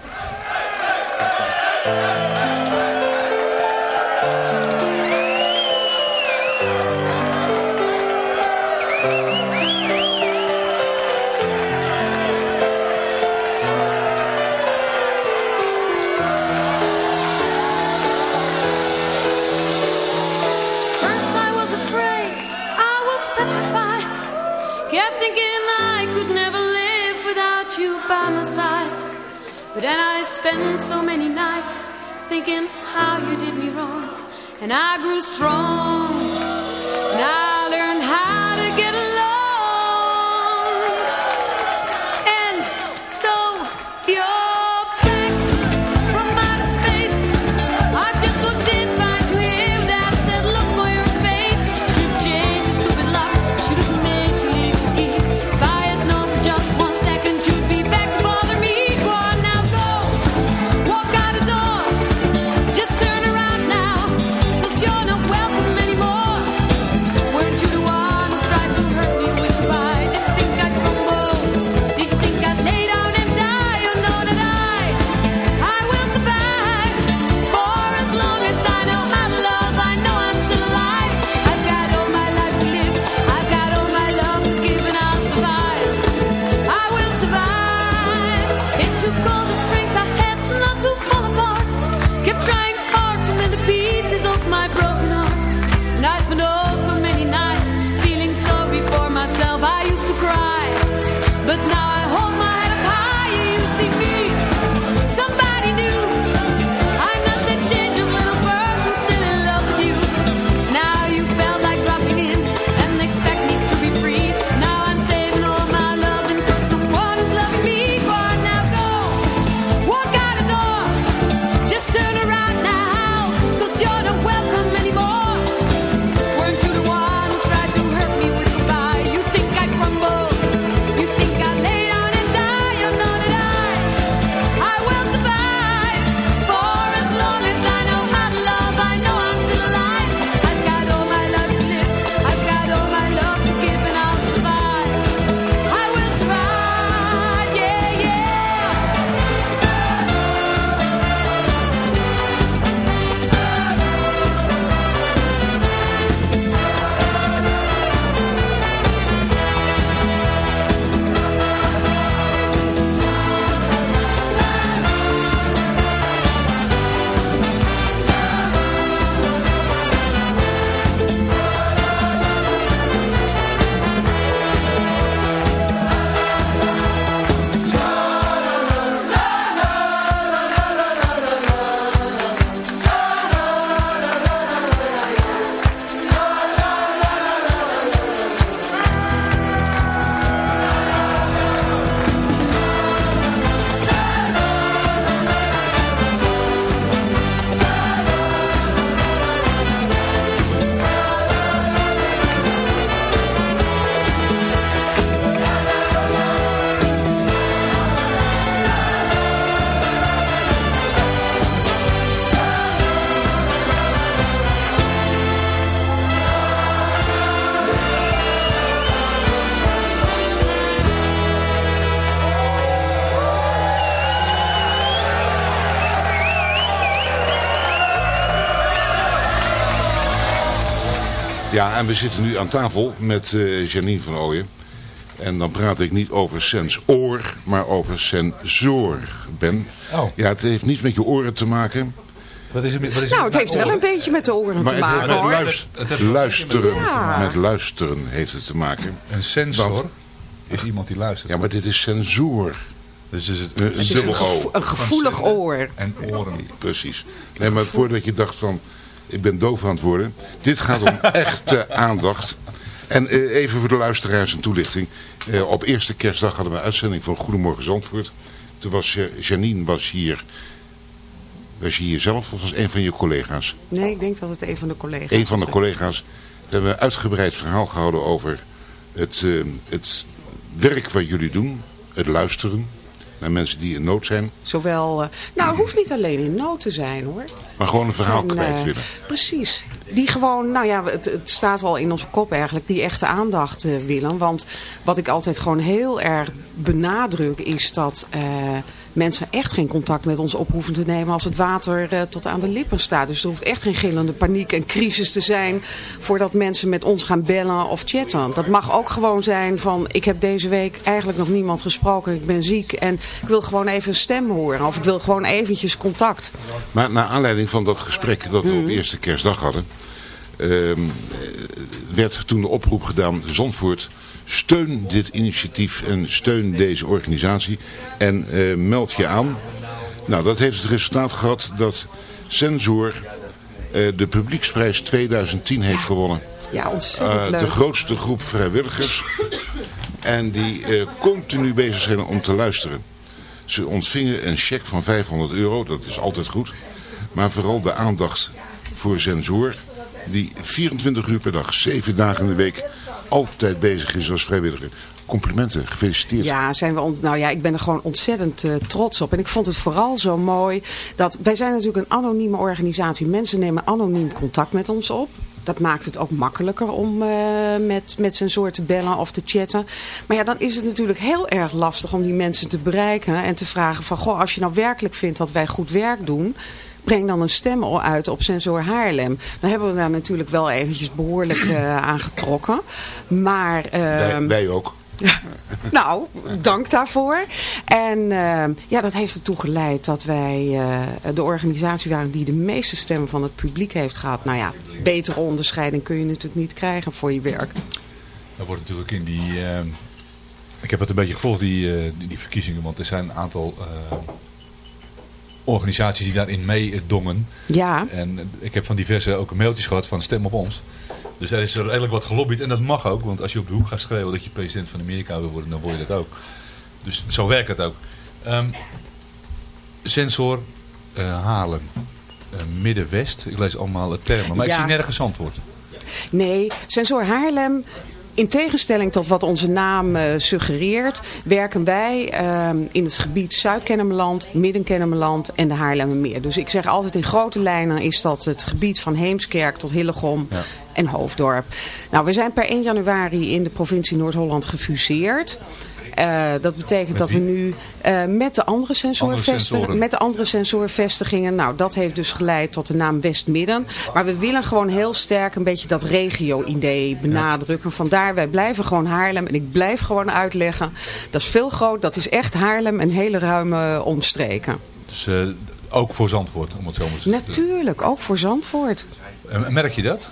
Then I spent so many nights thinking how you did me wrong. And I grew strong. Trying hard to mend the pieces of my broken heart. Oh so many nights feeling sorry for myself. I used to cry, but now I Ja, en we zitten nu aan tafel met eh, Janine van Ooyen. En dan praat ik niet over sensor, maar over sensor, Ben. Oh. Ja, het heeft niets met je oren te maken. Wat is het, met- wat is Nou, met het heeft wel een beetje met de oren Maar te het maken met hoor. luis- Het luisteren, Ja. met luisteren heeft het te maken. Een sensor Want- is iemand die luistert. Ja, maar dit is sensor. Dus is het, Een Het is een, gevo- een gevoelig oor. En oren. Precies. Nee, maar voordat je dacht van, ik ben doof aan het worden. Dit gaat om *laughs* echte aandacht. En eh, even voor de luisteraars een toelichting. Eh, op eerste kerstdag hadden we een uitzending van Goedemorgen Zandvoort. Toen was eh, Janine was hier. Was je hier zelf of was een van je collega's? Nee, ik denk dat het een van de collega's Een van de collega's. Toen hebben we een uitgebreid verhaal gehouden over het, het werk wat jullie doen. Het luisteren naar mensen die in nood zijn. Zowel, eh, nou, het hoeft niet alleen in nood te zijn hoor. Maar gewoon een verhaal En, kwijt eh, willen. Precies. Die gewoon, nou ja, het, het staat al in onze kop eigenlijk, die echte aandacht eh, willen. Want wat ik altijd gewoon heel erg benadruk is dat mensen echt geen contact met ons op hoeven te nemen als het water eh, tot aan de lippen staat. Dus er hoeft echt geen gillende paniek en crisis te zijn voordat mensen met ons gaan bellen of chatten. Dat mag ook gewoon zijn van, ik heb deze week eigenlijk nog niemand gesproken, ik ben ziek en ik wil gewoon even een stem horen. Of ik wil gewoon eventjes contact. Maar naar aanleiding van dat gesprek dat we op eerste kerstdag hadden, ehm, eh, werd toen de oproep gedaan, Zandvoort, steun dit initiatief en steun deze organisatie en eh, meld je aan. Nou, dat heeft het resultaat gehad dat Sensor eh, de publieksprijs 2010 heeft gewonnen. Ja, ontzettend Eh, leuk. de grootste groep vrijwilligers. En die continu bezig zijn om te luisteren. Ze ontvingen een cheque van 500 euro, dat is altijd goed. Maar vooral de aandacht voor Sensor. Die 24 uur per dag, 7 dagen in de week altijd bezig is als vrijwilliger. Complimenten, gefeliciteerd. Ja, zijn we nou ja, ik ben er gewoon ontzettend eh, trots op. En ik vond het vooral zo mooi dat wij zijn natuurlijk een anonieme organisatie. Mensen nemen anoniem contact met ons op. Dat maakt het ook makkelijker om eh, met, met sensor te bellen of te chatten. Maar ja, dan is het natuurlijk heel erg lastig om die mensen te bereiken. En te vragen van, goh, als je nou werkelijk vindt dat wij goed werk doen... Breng dan een stem uit op Sensor Haarlem. Dan hebben we daar natuurlijk wel eventjes behoorlijk eh, aan getrokken. Maar... Wij, ehm, wij ook. *laughs* nou, dank daarvoor. En eh, ja, dat heeft ertoe geleid dat wij eh, de organisatie waren die de meeste stemmen van het publiek heeft gehad. Nou ja, betere onderscheiding kun je natuurlijk niet krijgen voor je werk. Dat wordt natuurlijk in die... eh, ik heb het een beetje gevolgd, die, eh, die, die verkiezingen. Want er zijn een aantal eh, organisaties die daarin meedongen. Ja, En ik heb van diverse ook mailtjes gehad van stem op ons. Dus er is er redelijk wat gelobbyd. En dat mag ook. Want als je op de hoek gaat schreeuwen dat je president van Amerika wil worden, dan word je dat ook. Dus zo werkt het ook. Ehm, sensor eh Haarlem. Eh, Midden-West. Ik lees allemaal het termen. Maar ik zie nergens antwoord. nee, Sensor Haarlem... In tegenstelling tot wat onze naam eh, suggereert, werken wij ehm, in het gebied Zuid-Kennemerland, Midden-Kennemerland en de Haarlemmermeer. Dus ik zeg altijd in grote lijnen is dat het gebied van Heemskerk tot Hillegom Ja. en Hoofddorp. Nou, we zijn per 1 januari in de provincie Noord-Holland gefuseerd. Eh, dat betekent dat we nu eh, met, de andere sensorvesti- sensoren. met de andere sensorvestigingen, nou dat heeft dus geleid tot de naam Westmidden. Maar we willen gewoon heel sterk een beetje dat regio-idee benadrukken. Vandaar, wij blijven gewoon Haarlem en ik blijf gewoon uitleggen. Dat is veel groot, dat is echt Haarlem en hele ruime omstreken. Dus eh, ook voor Zandvoort, om het zo maar te zeggen. Natuurlijk, ook voor Zandvoort. En merk je dat?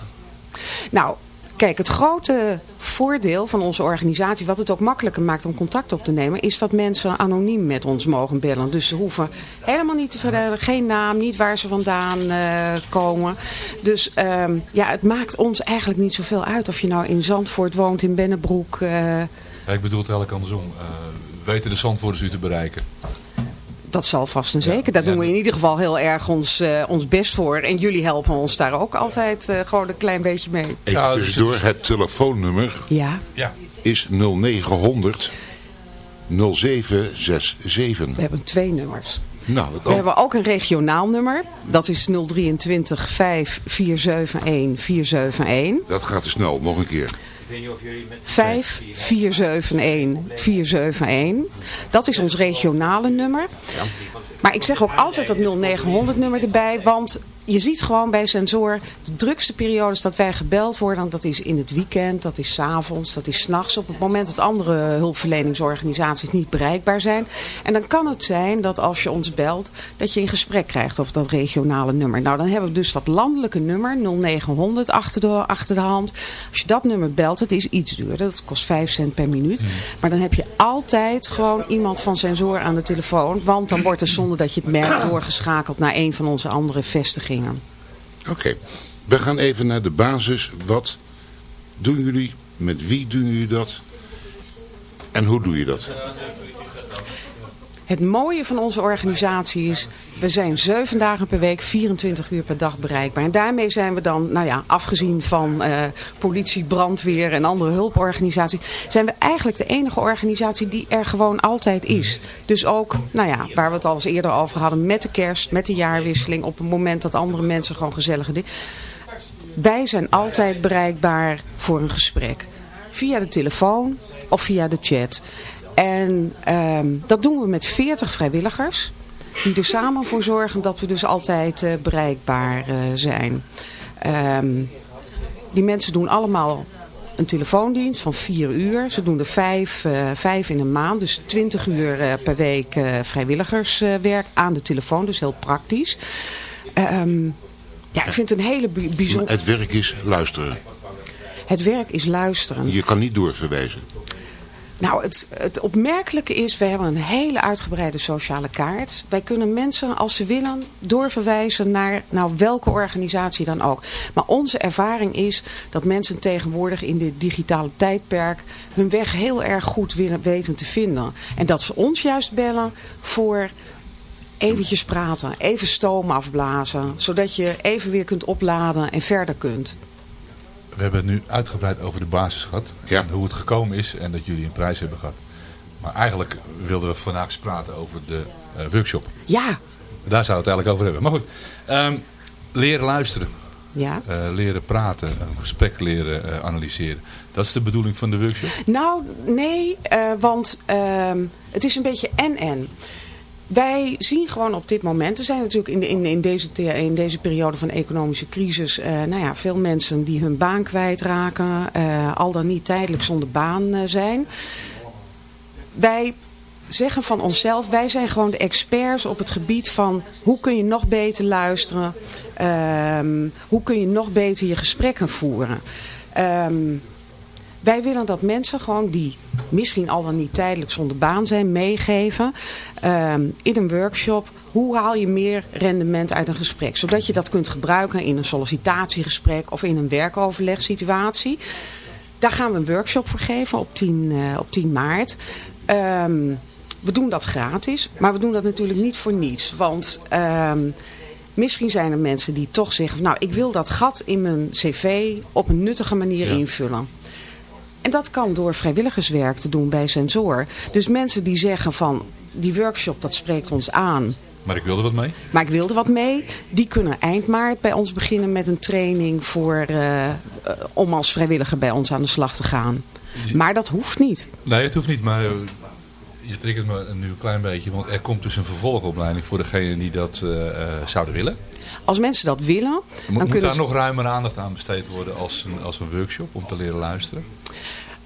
Nou, kijk, het grote voordeel van onze organisatie, wat het ook makkelijker maakt om contact op te nemen, is dat mensen anoniem met ons mogen bellen. Dus ze hoeven helemaal niet te vertellen, geen naam, niet waar ze vandaan eh, komen. Dus ehm, ja, het maakt ons eigenlijk niet zoveel uit of je nou in Zandvoort woont, in Bennebroek. eh, ik bedoel het eigenlijk andersom. Eh, weten de Zandvoorters u te bereiken? Dat zal vast en zeker. Daar ja, doen we in ieder geval heel erg ons, eh, ons best voor. En jullie helpen ons daar ook altijd eh, gewoon een klein beetje mee. Even Ja, dus tussendoor, het telefoonnummer Ja. Ja. is 0900 0767. We hebben twee nummers. Nou, dat We hebben ook een regionaal nummer. Dat is 023 5 471 471. Dat gaat te snel, nog een keer. 5 471 471. Dat is ons regionale nummer. Maar ik zeg ook altijd dat 0900 nummer erbij. Want je ziet gewoon bij Sensor, de drukste periodes dat wij gebeld worden, dat is in het weekend, dat is s avonds, dat is s'nachts, op het moment dat andere hulpverleningsorganisaties niet bereikbaar zijn. En dan kan het zijn dat als je ons belt, dat je een gesprek krijgt op dat regionale nummer. Nou, dan hebben we dus dat landelijke nummer, 0900, achter de, achter de hand. Als je dat nummer belt, het is iets duurder, dat kost 5 cent per minuut. Maar dan heb je altijd gewoon iemand van Sensor aan de telefoon, want dan wordt er zonder dat je het merkt doorgeschakeld naar een van onze andere vestigingen. Oké, we gaan even naar de basis. Wat doen jullie? Met wie doen jullie dat? En hoe doe je dat? Het mooie van onze organisatie is, we zijn zeven dagen per week, 24 uur per dag bereikbaar. En daarmee zijn we dan, nou ja, afgezien van eh, politie, brandweer en andere hulporganisaties, zijn we eigenlijk de enige organisatie die er gewoon altijd is. Dus ook, nou ja, waar we het al eens eerder over hadden, met de kerst, met de jaarwisseling, op het moment dat andere mensen gewoon gezellige dingen. Wij zijn altijd bereikbaar voor een gesprek. Via de telefoon of via de chat. En ehm, dat doen we met 40 vrijwilligers. Die er samen voor zorgen dat we dus altijd uh, bereikbaar uh, zijn. Um, die mensen doen allemaal een telefoondienst van 4 uur. Ze doen er 5 uh, vijf in een maand. Dus 20 uur per week vrijwilligerswerk aan de telefoon. Dus heel praktisch. Um, ja, ik vind het een hele bijzonder... Het werk is luisteren. Het werk is luisteren. Je kan niet doorverwijzen. Nou, het, het opmerkelijke is, we hebben een hele uitgebreide sociale kaart. Wij kunnen mensen, als ze willen, doorverwijzen naar nou, welke organisatie dan ook. Maar onze ervaring is dat mensen tegenwoordig in dit digitale tijdperk hun weg heel erg goed willen, weten te vinden. En dat ze ons juist bellen voor eventjes praten, even stoom afblazen. Zodat je even weer kunt opladen en verder kunt. We hebben het nu uitgebreid over de basis gehad. Ja. En hoe het gekomen is en dat jullie een prijs hebben gehad. Maar eigenlijk wilden we vandaag eens praten over de uh, workshop. Ja. Daar zou het eigenlijk over hebben. Maar goed, um, leren luisteren. Ja. Uh, leren praten, een gesprek leren uh, analyseren. Dat is de bedoeling van de workshop? Nou, nee, want ehm, het is een beetje en-en. Wij zien gewoon op dit moment, er zijn natuurlijk in, in, deze, deze periode van economische crisis, uh, nou ja, veel mensen die hun baan kwijtraken, uh, al dan niet tijdelijk zonder baan uh, zijn. Wij zeggen van onszelf, wij zijn gewoon de experts op het gebied van hoe kun je nog beter luisteren, um, hoe kun je nog beter je gesprekken voeren. Um, wij willen dat mensen gewoon die misschien al dan niet tijdelijk zonder baan zijn, meegeven um, in een workshop. Hoe haal je meer rendement uit een gesprek? Zodat je dat kunt gebruiken in een sollicitatiegesprek of in een werkoverlegsituatie. Daar gaan we een workshop voor geven op 10, uh, op 10 maart. Um, we doen dat gratis, maar we doen dat natuurlijk niet voor niets. Want... Um, Misschien zijn er mensen die toch zeggen, nou ik wil dat gat in mijn cv op een nuttige manier ja. invullen. En dat kan door vrijwilligerswerk te doen bij Sensor. Dus mensen die zeggen van, die workshop dat spreekt ons aan. Maar ik wilde wat mee? Maar ik wilde wat mee. Die kunnen eind maart bij ons beginnen met een training voor, uh, om als vrijwilliger bij ons aan de slag te gaan. Maar dat hoeft niet. Nee, het hoeft niet. Maar uh, je triggert me nu een klein beetje. Want er komt dus een vervolgopleiding voor degenen die dat zouden willen. Als mensen dat willen... Mo dan moet kunnen daar ze... nog ruimer aandacht aan besteed worden als een, als een workshop om te leren luisteren?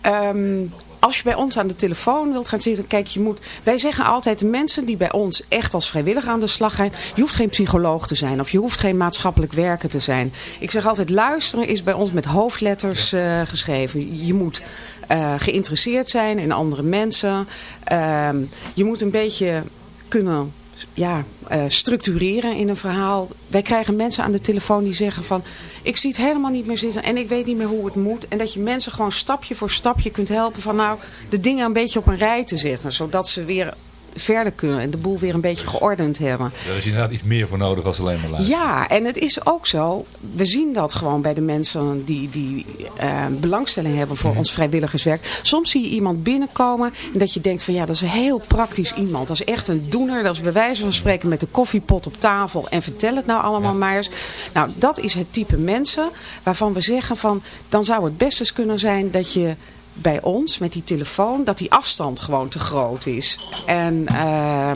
Um, als je bij ons aan de telefoon wilt gaan zitten, kijk, je moet... Wij zeggen altijd, de mensen die bij ons echt als vrijwilliger aan de slag gaan... je hoeft geen psycholoog te zijn of je hoeft geen maatschappelijk werker te zijn. Ik zeg altijd, luisteren is bij ons met hoofdletters uh, geschreven. Je moet uh, geïnteresseerd zijn in andere mensen. Uh, je moet een beetje kunnen ja, uh, structureren in een verhaal. Wij krijgen mensen aan de telefoon die zeggen van... ik zie het helemaal niet meer zitten en ik weet niet meer hoe het moet. En dat je mensen gewoon stapje voor stapje kunt helpen van nou de dingen een beetje op een rij te zetten. Zodat ze weer verder kunnen en de boel weer een beetje geordend hebben. Daar is inderdaad iets meer voor nodig als alleen maar luisteren. Ja, en het is ook zo, we zien dat gewoon bij de mensen die, die uh, belangstelling hebben voor mm. ons vrijwilligerswerk. Soms zie je iemand binnenkomen en dat je denkt van ja, dat is een heel praktisch iemand. Dat is echt een doener, dat is bij wijze van spreken met de koffiepot op tafel en vertel het nou allemaal ja. maar eens. Nou, dat is het type mensen waarvan we zeggen van, dan zou het best eens kunnen zijn dat je bij ons met die telefoon dat die afstand gewoon te groot is. En, uh,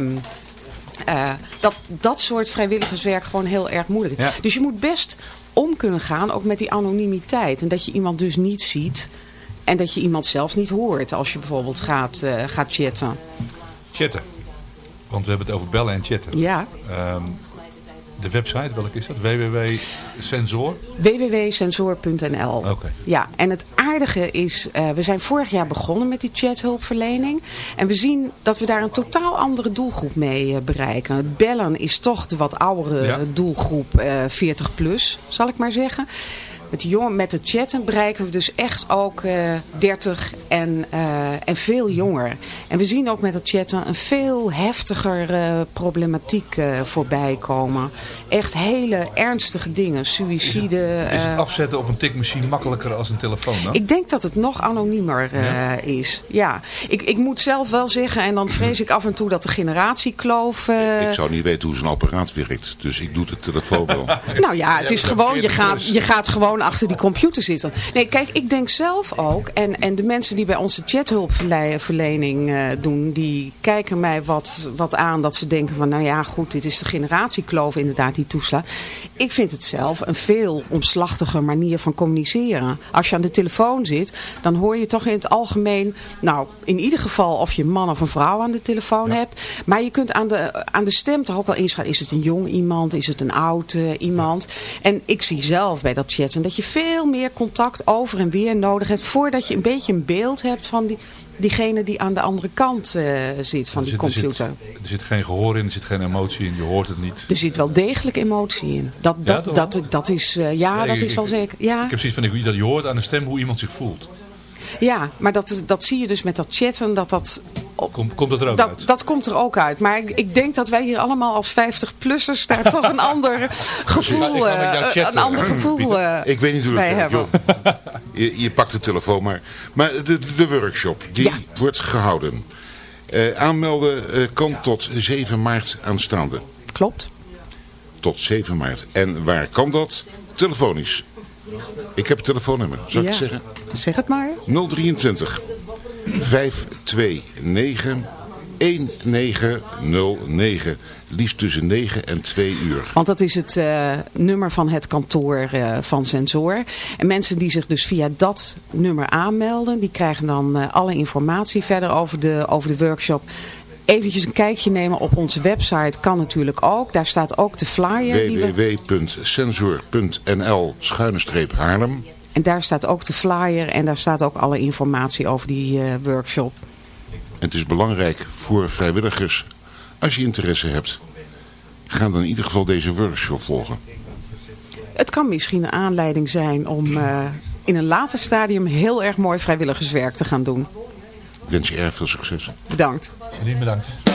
eh, dat dat soort vrijwilligerswerk gewoon heel erg moeilijk is. Ja. Dus je moet best om kunnen gaan, ook met die anonimiteit. En dat je iemand dus niet ziet en dat je iemand zelfs niet hoort als je bijvoorbeeld gaat, eh, gaat chatten. Chatten. Want we hebben het over bellen en chatten. Ja. Ehm, de website, welke is dat? www.sensor. www.sensor.nl Oké. Ja, en het aardige is, eh, we zijn vorig jaar begonnen met die chathulpverlening. En we zien dat we daar een totaal andere doelgroep mee eh, bereiken. Het bellen is toch de wat oudere Ja. doelgroep, eh 40 plus, zal ik maar zeggen. Met, die jongen, met het chatten bereiken we dus echt ook eh 30 en, eh, en veel jonger. En we zien ook met het chatten een veel heftiger eh, problematiek eh, voorbij komen. Echt hele ernstige dingen, suïcide. Is het eh, afzetten op een tikmachine makkelijker als een telefoon dan? ik denk dat het nog anoniemer eh, Ja? is. Ja, ik, ik moet zelf wel zeggen, en dan vrees ik af en toe dat de generatiekloof... eh, Ik zou niet weten hoe zo'n apparaat werkt, dus ik doe de telefoon wel. *laughs* nou ja, het is gewoon, je gaat, je gaat gewoon achter die computer zitten. Nee, kijk, ik denk zelf ook, en, en de mensen die bij onze chathulpverlening eh doen, die kijken mij wat, wat aan dat ze denken van, nou ja, goed, dit is de generatiekloof inderdaad die toeslaat. Ik vind het zelf een veel omslachtiger manier van communiceren. Als je aan de telefoon zit, dan hoor je toch in het algemeen, nou, in ieder geval of je een man of een vrouw aan de telefoon hebt. Maar je kunt aan de, aan de stem toch ook wel inschakelen. Is het een jong iemand? Is het een oud eh, iemand? En ik zie zelf bij dat chatten dat je veel meer contact over en weer nodig hebt. Voordat je een beetje een beeld hebt van die, diegene die aan de andere kant eh, zit van Er die zit- er zit- computer. Er zit geen gehoor in, er zit geen emotie in, je hoort het niet. Er zit wel degelijk emotie in. Dat, dat, dat, dat is, eh, ja, Nee, dat ik- is wel ik- zeker. Ja. Ik heb zoiets van, ik- dat je hoort aan de stem hoe iemand zich voelt. Ja, maar dat, dat zie je dus met dat chatten, dat dat... Komt, komt dat er ook dat, uit? dat komt er ook uit. Maar ik, ik denk dat wij hier allemaal als 50-plussers daar toch een *laughs* ander gevoel, ik ga jou eh, een ander gevoel eh, Ik weet niet hoe bij het werkt, hebben. Je, je pakt de telefoon maar. Maar de, de workshop, die wordt gehouden. Eh, aanmelden eh, kan tot 7 maart aanstaande. Klopt. Tot 7 maart. En waar kan dat? Telefonisch. Ik heb het telefoonnummer, zal ik Ja. het zeggen? Zeg het maar. 023 529 1909. Liefst tussen 9 en 2 uur. Want dat is het eh, nummer van het kantoor eh, van Sensor. En mensen die zich dus via dat nummer aanmelden, die krijgen dan eh, alle informatie verder over de, over de workshop. Eventjes een kijkje nemen op onze website kan natuurlijk ook. Daar staat ook de flyer. Www.sensor.nl Haarlem. en daar staat ook de flyer en daar staat ook alle informatie over die eh, workshop. Het is belangrijk voor vrijwilligers, als je interesse hebt, ga dan in ieder geval deze workshop volgen. Het kan misschien een aanleiding zijn om eh, in een later stadium heel erg mooi vrijwilligerswerk te gaan doen. Ik wens je erg veel succes. Bedankt. Niet bedankt.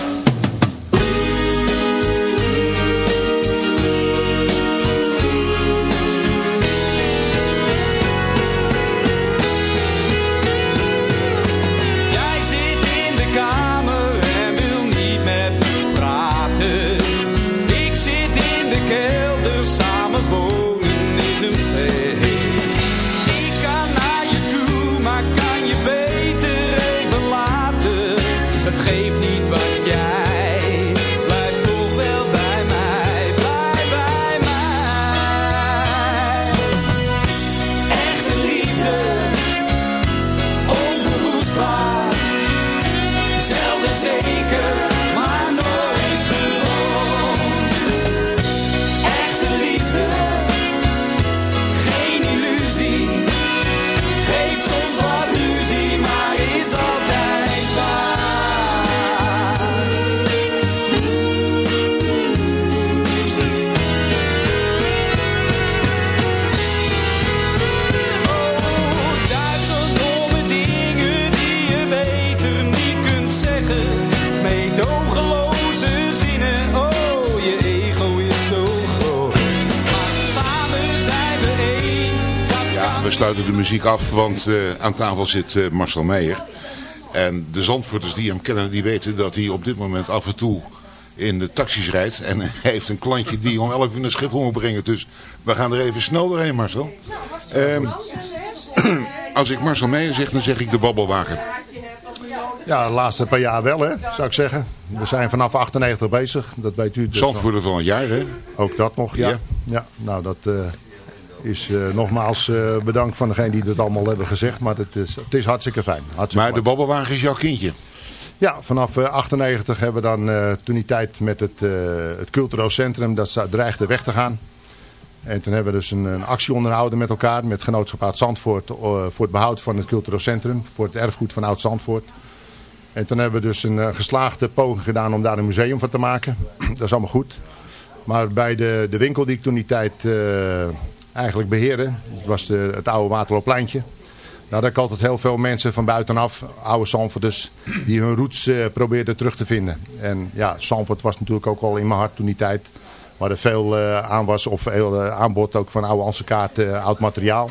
Sluiten de muziek af, want eh, aan tafel zit eh, Marcel Meijer. En de Zandvoorters die hem kennen, die weten dat hij op dit moment af en toe in de taxis rijdt. En *laughs* hij heeft een klantje die om 11 uur naar Schiphol moet brengen. Dus we gaan er even snel doorheen, Marcel. Ehm, *clears throat* als ik Marcel Meijer zeg, dan zeg ik de babbelwagen. Ja, de laatste paar jaar wel, hè, zou ik zeggen. We zijn vanaf 98 bezig, dat weet u. Dus Zandvoerder van het jaar, hè? Ook dat nog, ja. Ja. ja. nou, dat eh, is eh, nogmaals eh, bedankt van degene die dat allemaal hebben gezegd. Maar het is, het is hartstikke fijn. Hartstikke Maar de mooi. babbelwagen is jouw kindje. Ja, vanaf eh, 98 hebben we dan eh, toen die tijd met het, eh, het cultureel centrum, dat dreigde weg te gaan. En toen hebben we dus een, een actie onderhouden met elkaar, met Genootschap Oud-Zandvoort, eh, voor het behoud van het cultureel centrum, voor het erfgoed van Oud-Zandvoort. En toen hebben we dus een eh, geslaagde poging gedaan om daar een museum van te maken. *clears throat* dat is allemaal goed. Maar bij de, de winkel die ik toen die tijd eh, eigenlijk beheerde, dat was de, het oude Waterlooppleintje. Nou, daar had ik altijd heel veel mensen van buitenaf, oude Zandvoorters, die hun roots eh, probeerden terug te vinden. En ja, Zandvoort was natuurlijk ook al in mijn hart toen die tijd. Waar er veel eh, aan was, of veel eh, aanbod ook van oude Anse oud materiaal.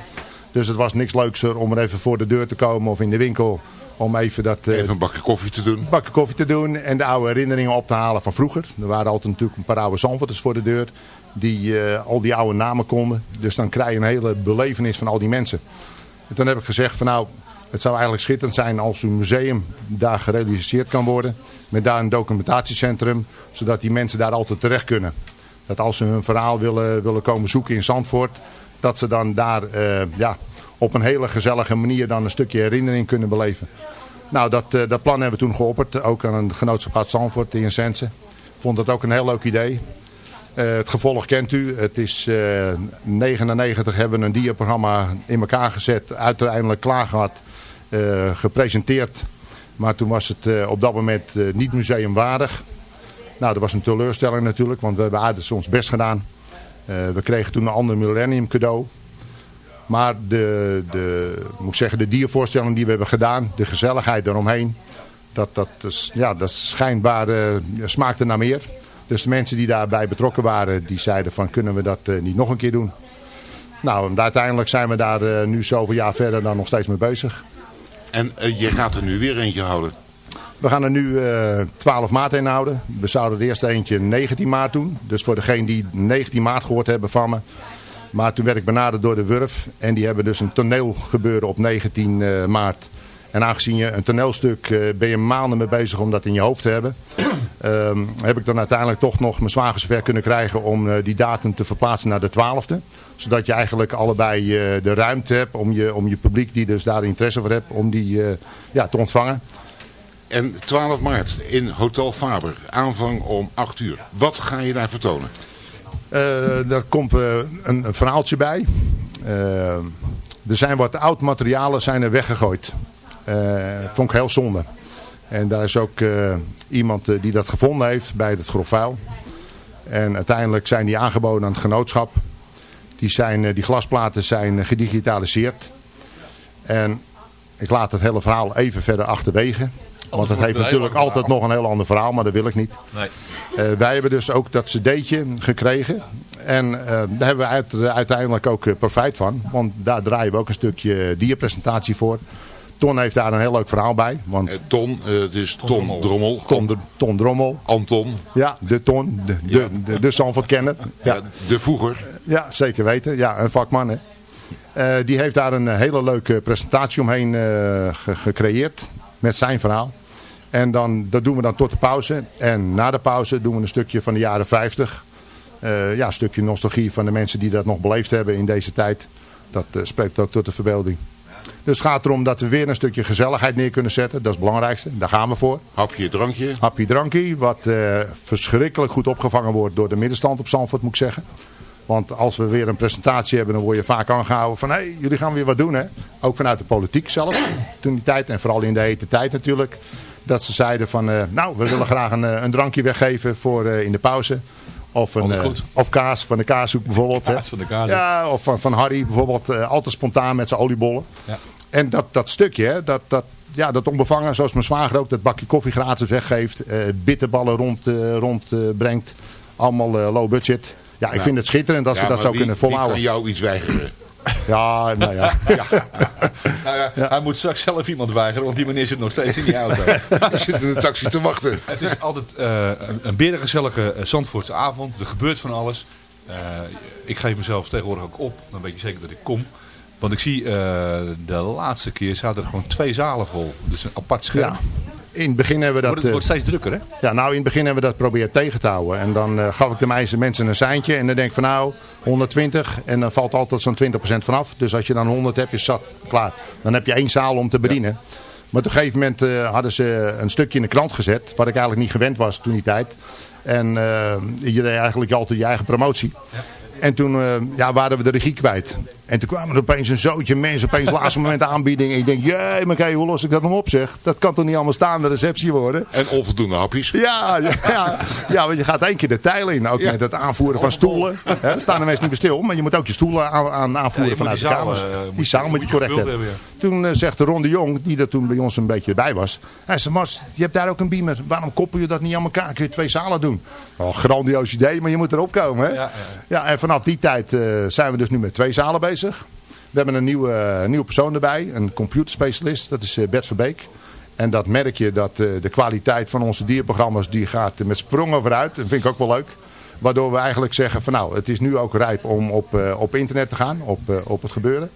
Dus het was niks leukser om er even voor de deur te komen of in de winkel om even dat... Even een bakje koffie te doen. bakje koffie te doen en de oude herinneringen op te halen van vroeger. Er waren altijd natuurlijk een paar oude Zandvoorters voor de deur die eh, al die oude namen konden. Dus dan krijg je een hele belevenis van al die mensen. En toen heb ik gezegd van nou, het zou eigenlijk schitterend zijn als een museum daar gerealiseerd kan worden. Met daar een documentatiecentrum, zodat die mensen daar altijd terecht kunnen. Dat als ze hun verhaal willen, willen komen zoeken in Zandvoort, dat ze dan daar eh, ja, op een hele gezellige manier dan een stukje herinnering kunnen beleven. Nou, dat, eh, dat plan hebben we toen geopperd. Ook aan een genootschap uit Zandvoort in Sense. Vond dat ook een heel leuk idee. Eh, het gevolg kent u. Het is eh 99 hebben we een diaprogramma in elkaar gezet. Uiteindelijk klaar gehad. eh, gepresenteerd. Maar toen was het eh, op dat moment eh, niet museumwaardig. Nou, dat was een teleurstelling natuurlijk. Want we hebben aardig ons best gedaan. Eh, we kregen toen een ander millennium cadeau. Maar de, de, moet ik zeggen, de diervoorstelling die we hebben gedaan, de gezelligheid eromheen, dat, dat, ja, dat schijnbaar eh, smaakte naar meer. Dus de mensen die daarbij betrokken waren, die zeiden van kunnen we dat eh, niet nog een keer doen. Nou, en uiteindelijk zijn we daar eh, nu zoveel jaar verder dan nog steeds mee bezig. En eh, je gaat er nu weer eentje houden. We gaan er nu eh 12 maart in houden. We zouden de eerste eentje 19 maart doen. Dus voor degene die 19 maart gehoord hebben van me. Maar toen werd ik benaderd door de Wurf. En die hebben dus een toneel gebeuren op 19 eh, maart. En aangezien je een toneelstuk eh, ben je maanden mee bezig om dat in je hoofd te hebben. *clears throat* ehm, heb ik dan uiteindelijk toch nog mijn zwager zover kunnen krijgen om eh, die datum te verplaatsen naar de 12e. Zodat je eigenlijk allebei eh, de ruimte hebt om je, om je publiek die dus daar interesse voor hebt, om die ja, te ontvangen. En 12 maart in Hotel Faber. Aanvang om 8 uur. Wat ga je daar vertonen? Daar komt een, een verhaaltje bij. Er zijn wat oud materialen zijn er weggegooid. Eh, vond ik heel zonde. En daar is ook eh, iemand eh, die dat gevonden heeft bij het grof vuil. En uiteindelijk zijn die aangeboden aan het genootschap. Die, zijn, die glasplaten zijn gedigitaliseerd. En ik laat het hele verhaal even verder achterwege. Want het wordt heeft natuurlijk altijd nog een heel ander verhaal, maar dat wil ik niet. Nee. Wij hebben dus ook dat cd'tje gekregen. En daar hebben we uit- uiteindelijk ook profijt van. Want daar draaien we ook een stukje dierpresentatie voor. Ton heeft daar een heel leuk verhaal bij. Want Eh, Ton, eh, het is Ton, Drommel. Ton, de, Ton Drommel. Anton. Ja, de Ton. De, de, de, de Zandvoortkenner. Ja. De voeger. Ja, zeker weten. Ja, een vakman. Hè. Eh, die heeft daar een eh, hele leuke presentatie omheen eh, ge- gecreëerd. Met zijn verhaal. En dan, dat doen we dan tot de pauze. En na de pauze doen we een stukje van de jaren 50. Eh, ja, een stukje nostalgie van de mensen die dat nog beleefd hebben in deze tijd. Dat spreekt ook tot de verbeelding. Dus het gaat erom dat we weer een stukje gezelligheid neer kunnen zetten. Dat is het belangrijkste. Daar gaan we voor. Hapje, drankje. Hapje drankje. Wat eh, verschrikkelijk goed opgevangen wordt door de middenstand op Zandvoort moet ik zeggen. Want als we weer een presentatie hebben, dan word je vaak aangehouden van... hé, hey, jullie gaan weer wat doen, hè. Ook vanuit de politiek zelfs, toen die tijd. En vooral in de hete tijd natuurlijk. Dat ze zeiden van, eh, nou, we willen graag een, eh, een drankje weggeven voor in de pauze. Of, een, eh, of kaas van de kaashoek bijvoorbeeld. hè. Kaas van de kaashoek. Ja, of van, van Harry bijvoorbeeld. eh, altijd spontaan met zijn oliebollen. Ja. En dat, dat stukje, hè, dat, dat, ja, dat onbevangen, zoals mijn zwager ook, dat bakje koffie gratis weggeeft. eh bitterballen rondbrengt. Rond, eh, brengt. Allemaal low budget. Ja, ik Ja. vind het schitterend dat Ja, ze dat zo wie- kunnen volhouden. Wie kan jou iets weigeren? Ja, nou ja. *laughs* *laughs* Nou ja, Hij moet straks zelf iemand weigeren, want die meneer zit nog steeds in die auto. *laughs* Je zit in een taxi te wachten. Het is altijd eh, een, berengezellige uh, Zandvoortse avond. Er gebeurt van alles. Uh, ik geef mezelf tegenwoordig ook op. Dan weet je zeker dat ik kom. Want ik zie uh, de laatste keer zaten er gewoon twee zalen vol. Dus een apart scherm. Ja. In het begin hebben we dat... Wordt, het wordt eh, steeds drukker, hè? ja, nou in het begin hebben we dat geprobeerd tegen te houden. En dan eh, gaf ik de meeste mensen een seintje. En dan denk ik van nou, 120. En dan valt altijd zo'n 20% vanaf. Dus als je dan 100 hebt, is zat. Klaar. Dan heb je één zaal om te bedienen. Maar op een gegeven moment eh, hadden ze een stukje in de krant gezet. Wat ik eigenlijk niet gewend was toen die tijd. En eh, je deed eigenlijk altijd je eigen promotie. En toen eh, ja, waren we de regie kwijt. En toen kwamen er opeens een zootje mensen, opeens laatste moment aanbieding. En ik denk, jee, maar kijk, hoe los ik dat nog op zeg? Dat kan toch niet allemaal staande receptie worden? En onvoldoende hapjes. Ja, ja, ja, ja, want je gaat één keer de tijlen in. Ook Ja. met het aanvoeren van stoelen. Staan de mensen niet meer stil, maar je moet ook je stoelen aan, aan aanvoeren Ja, vanuit de zaal, kamers. eh, die zaal moet je moet je correct hebben. hebben, Toen eh, zegt Ron de Jong, die er toen bij ons een beetje erbij was. Hij zei, Mars, je hebt daar ook een beamer. Waarom koppel je dat niet aan elkaar? Kun je twee zalen doen? Oh, grandioos idee, maar je moet erop komen. Hè? Ja, Ja, en vanaf die tijd eh, zijn we dus nu met twee zalen bezig. We hebben een nieuwe, nieuwe persoon erbij, een computerspecialist, dat is eh, Bert Verbeek. En dat merk je dat eh, de kwaliteit van onze dierprogramma's die gaat met sprongen vooruit. Dat vind ik ook wel leuk. Waardoor we eigenlijk zeggen van nou, het is nu ook rijp om op, eh, op internet te gaan, op, op het gebeuren.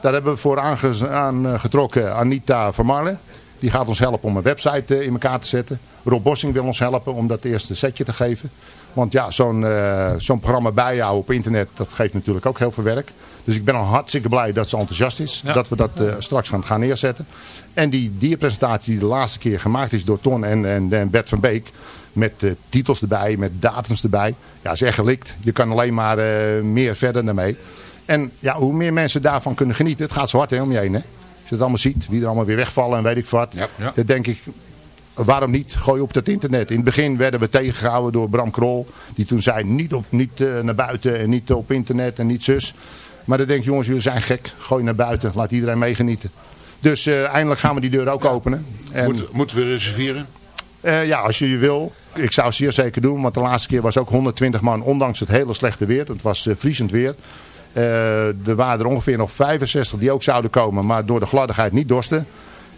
Daar hebben we voor aange- aangetrokken Anita Vermarle. Die gaat ons helpen om een website in elkaar te zetten. Rob Bossing wil ons helpen om dat eerste setje te geven. Want ja, zo'n eh, zo'n programma bijhouden op internet, dat geeft natuurlijk ook heel veel werk. Dus ik ben al hartstikke blij dat ze enthousiast is. Ja. Dat we dat eh, straks gaan, gaan neerzetten. En die dierpresentatie die de laatste keer gemaakt is door Ton en, en, en Bert van Beek. Met eh, titels erbij, met datums erbij. Ja, is echt gelikt. Je kan alleen maar eh, meer verder daarmee. En ja, hoe meer mensen daarvan kunnen genieten. Het gaat zo hard hè, om je heen. Hè? Als je het allemaal ziet, wie er allemaal weer wegvallen en weet ik wat. Ja. Ja. Dan denk ik, waarom niet? Gooi op dat internet. In het begin werden we tegengehouden door Bram Krol. Die toen zei, niet, op, niet eh, naar buiten en niet op internet en niet zus. Maar dan denk ik, jongens, jullie zijn gek. Gooi naar buiten, laat iedereen meegenieten. Dus eh, eindelijk gaan we die deur ook openen. En, Moet, moeten we reserveren? eh, ja, als je je wil. Ik zou het zeer zeker doen. Want de laatste keer was ook 120 man. Ondanks het hele slechte weer. Het was eh, vriezend weer. Eh, er waren er ongeveer nog 65 die ook zouden komen. Maar door de gladdigheid niet dorsten.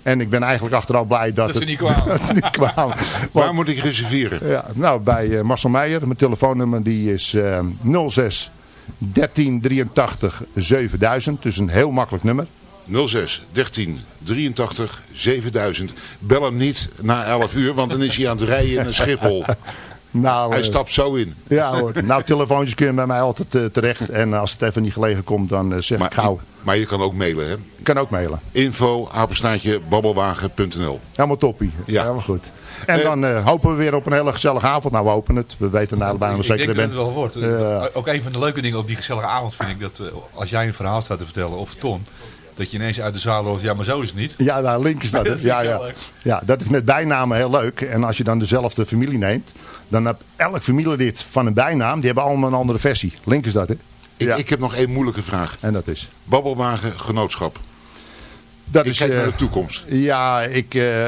En ik ben eigenlijk achteraf blij dat, Dat ze niet kwamen. *laughs* niet kwamen. *laughs* Waar Want, moet ik reserveren? ja, nou, bij eh, Marcel Meijer. Mijn telefoonnummer die is eh 06 1383 7000. Dus een heel makkelijk nummer. 06 13 83 7000. Bel hem niet na 11 uur, want dan is hij aan het rijden in *laughs* Schiphol. Nou, Hij eh, stapt zo in. Ja hoor. Nou, telefoontjes kun je bij mij altijd eh, terecht. En als het even niet gelegen komt, dan eh, zeg ik gauw. maar je kan ook mailen, hè? Ik kan ook mailen. Info, babbelwagen.nl Helemaal toppie. Ja. Helemaal goed. En Eh, dan eh, hopen we weer op een hele gezellige avond. Nou, we hopen het. We weten nou bijna wel ik zeker denk dat het wel wordt. Ja. Ook een van de leuke dingen op die gezellige avond vind ik dat eh, als jij een verhaal staat te vertellen of Ton, dat je ineens uit de zaal hoort, ja maar zo is het niet. Ja, daar link is dat. *laughs* Dat ja, ja. ja, dat is met bijnamen heel leuk. En als je dan dezelfde familie neemt, dan heb elk familielid van een bijnaam, die hebben allemaal een andere versie. Link is dat, hè? Ik, Ja. ik heb nog één moeilijke vraag. En dat is. Babbelwagen, genootschap. Dat Ik is kijk eh, naar de toekomst. Ja, ik, eh,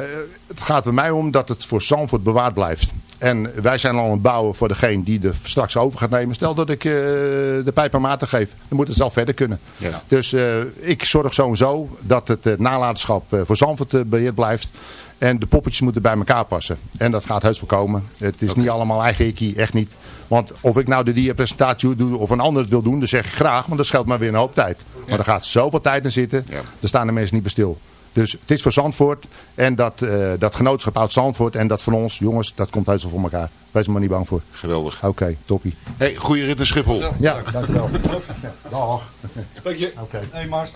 het gaat bij mij om dat het voor Zandvoort bewaard blijft. En wij zijn al aan het bouwen voor degene die er straks over gaat nemen. Stel dat ik eh, de pijp aan maten geef, dan moet het zelf verder kunnen. Ja. Dus eh, ik zorg sowieso dat het eh, nalatenschap eh, voor Zandvoort eh, beheerd blijft. En de poppetjes moeten bij elkaar passen. En dat gaat heus voorkomen. Het is niet allemaal eigen ikkie, echt niet. Want of ik nou de dierpresentatie doe of een ander het wil doen, dan zeg ik graag. Want dat scheelt maar weer een hoop tijd. Maar er gaat zoveel tijd in zitten, Ja. daar staan de mensen niet bij stil. Dus het is voor Zandvoort en dat, eh, dat genootschap oud Zandvoort en dat van ons, jongens, dat komt heus wel voor elkaar. Wees er maar niet bang voor. Geweldig. Oké, toppie. Hey, goeie rit naar Schiphol. Ja, dankjewel. Dag. Dank je. Oké. Hey Mars.